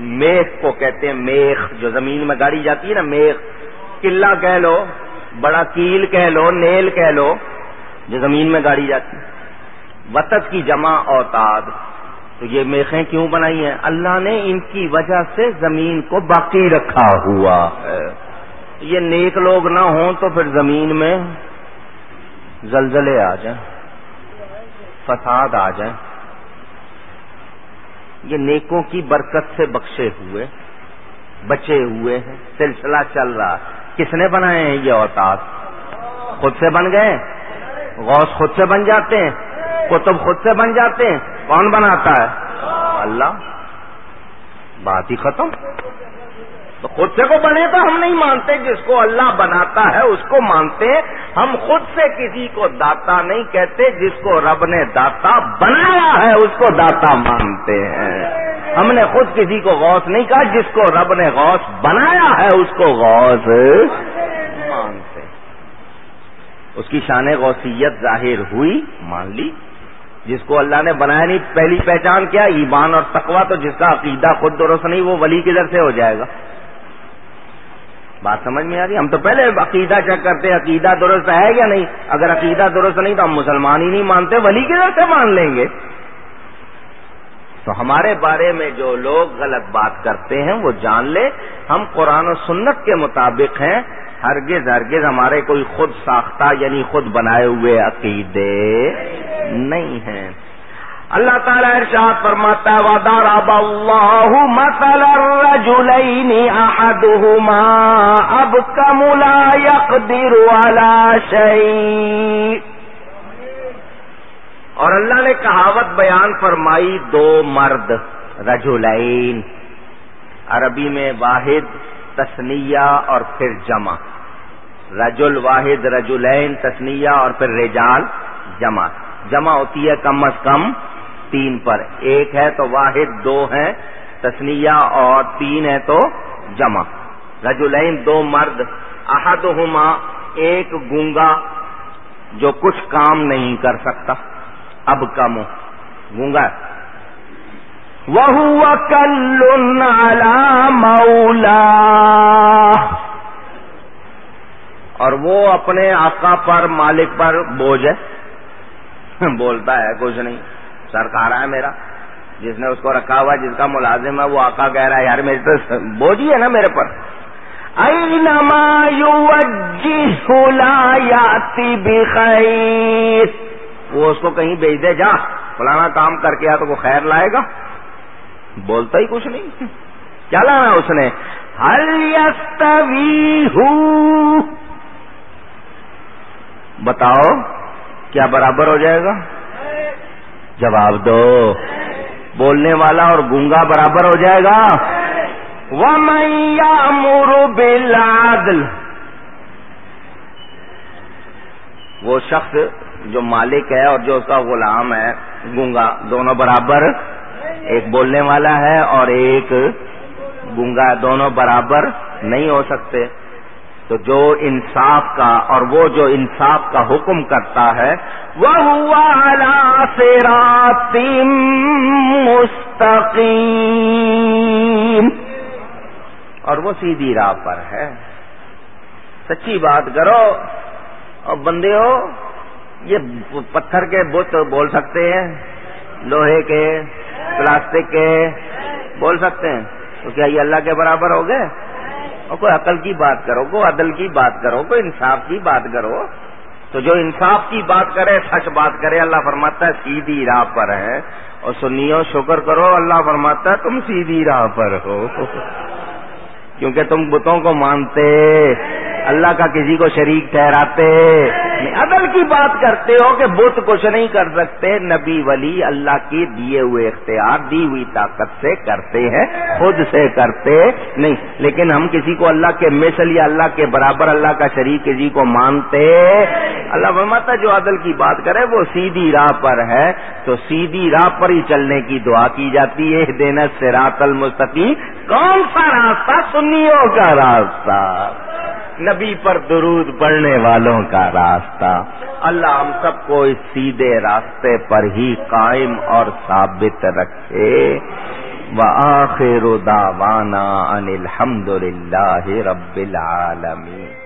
Speaker 2: میخ کو کہتے ہیں میخ، جو زمین میں گاڑی جاتی ہے نا میخ۔ قلعہ کہہ لو، بڑا کیل کہہ لو، نیل کہہ لو۔ جو زمین میں گاڑی جاتی ہے۔ وطد کی جمع اوتاد۔ تو یہ میخیں کیوں بنائی ہیں؟ اللہ نے ان کی وجہ سے زمین کو باقی رکھا ہوا ہے۔ یہ نیک لوگ نہ ہوں تو پھر زمین میں زلزلے آ جائیں۔ فساد آ جائیں۔ یہ نیکوں کی برکت سے بخشے ہوئے، بچے ہوئے ہیں، سلسلہ چل رہا کس نے بنائے ہیں یہ اوتاد؟ خود سے بن گئے؟ غوث خود سے بن جاتے ہیں، کتب خود سے بن جاتے ہیں، کون بناتا ہے؟ اللہ۔ بات ہی ختم۔ تو خود سے کو بنے تو ہم نہیں مانتے، جس کو اللہ بناتا ہے، اس کو مانتے۔ ہم خود سے کسی کو داتا نہیں کہتے، جس کو رب نے داتا بنایا ہے، اس کو داتا مانتے ہیں۔ ہم نے خود کسی کو غوث نہیں کہا، جس کو رب نے غوث بنایا ہے، اس کو غوث اس کی شان غوثیت ظاہر ہوئی، مان لی، جس کو اللہ نے بنایا نہیں، پہلی پہچان کیا، ایمان اور تقوا تو جس کا عقیدہ خود درست نہیں، وہ ولی کدھر سے ہو جائے گا؟ بات سمجھ میں آ رہی؟ ہم تو پہلے عقیدہ چیک کرتے عقیدہ درست ہے یا نہیں؟ اگر عقیدہ درست نہیں، تو ہم مسلمان ہی نہیں مانتے، ولی کدھر سے مان لیں گے؟ تو ہمارے بارے میں جو لوگ غلط بات کرتے ہیں، وہ جان لے، ہم قرآن و سنت کے مطابق ہیں ہرگز ہرگز ہمارے کوئی خود ساختہ یعنی خود بنائے ہوئے عقیدے نہیں ہیں۔ اللہ تعالیٰ ارشاد فرماتا ہے وادار اب اللہ مسل الرجلین احدهما اب کملا يقدر على شيء۔ اور اللہ نے کہاوت بیان فرمائی، دو مرد رجولین عربی میں واحد تسنیہ اور پھر جمع۔ رجل واحد رجولین تسنیہ اور پھر رجال جمع۔ جمع ہوتی ہے کم از کم تین پر۔ ایک ہے تو واحد، دو ہے تسنیہ اور تین ہے تو جمع۔ رجولین دو مرد احد ایک گونگا جو کچھ کام نہیں کر سکتا۔ اب کم۔ گونگا۔ وہ کل مولا۔ اور وہ اپنے آقا پر، مالک پر بوجھ ہے۔ [LAUGHS] بولتا ہے، کچھ نہیں۔ سرکار ہے میرا۔ جس نے اس کو رکھا ہوا، جس کا ملازم ہے، وہ آقا کہہ رہا ہے، یار میری تو بوجھ ہی ہے نا میرے پر۔ بخیر۔ وہ اس کو کہیں بھیج دے، جا، فلانا کام کر کے آ تو وہ خیر لائے گا۔ بولتا ہی کچھ نہیں۔ [LAUGHS] کیا لانا اس نے۔ ہر یستوی ہوں بتاؤ کیا برابر ہو جائے گا؟ جواب دو۔ بولنے والا اور گونگا برابر ہو جائے گا؟ وہ میا مورو بلادل وہ شخص جو مالک ہے اور جو اس کا غلام ہے، گونگا دونوں برابر۔ ایک بولنے والا ہے اور ایک گونگا دونوں برابر نہیں ہو سکتے۔ تو جو انصاف کا اور وہ جو انصاف کا حکم کرتا ہے وہ ہوا مستقیم اور وہ سیدھی راہ پر ہے۔ سچی بات کرو اور بندے ہو، یہ پتھر کے بت بول سکتے ہیں، لوہے کے، پلاسٹک کے، بول سکتے ہیں۔ تو کیا یہ اللہ کے برابر ہو گئے اور کوئی عقل کی بات کرو، کوئی عدل کی بات کرو، کوئی انصاف کی بات کرو، تو جو انصاف کی بات کرے، سچ بات کرے، اللہ فرماتا ہے، سیدھی راہ پر ہے۔ اور سنیو، شکر کرو، اللہ فرماتا ہے، تم سیدھی راہ پر ہو۔ کیونکہ تم بتوں کو مانتے، اللہ کا کسی کو شریک ٹھہراتے۔ عدل کی بات کرتے ہو کہ بت کچھ نہیں کر سکتے۔ نبی ولی اللہ کی دیے ہوئے اختیار، دی ہوئی طاقت سے کرتے ہیں، خود سے کرتے نہیں۔ لیکن ہم کسی کو اللہ کے مثل یا اللہ کے برابر اللہ کا شریک کسی کو مانتے۔ اللہ فرماتا جو عدل کی بات کرے، وہ سیدھی راہ پر ہے۔ تو سیدھی راہ پر ہی چلنے کی دعا کی جاتی ہے۔ دینا سے رات المستقیم۔ کون سا راستہ سنیوں کا راستہ، نبی پر درود پڑھنے والوں کا راستہ۔ اللہ ہم سب کو اس سیدھے راستے پر ہی قائم اور ثابت رکھے۔ وآخر دعوانا ان الحمد للہ رب العالمین۔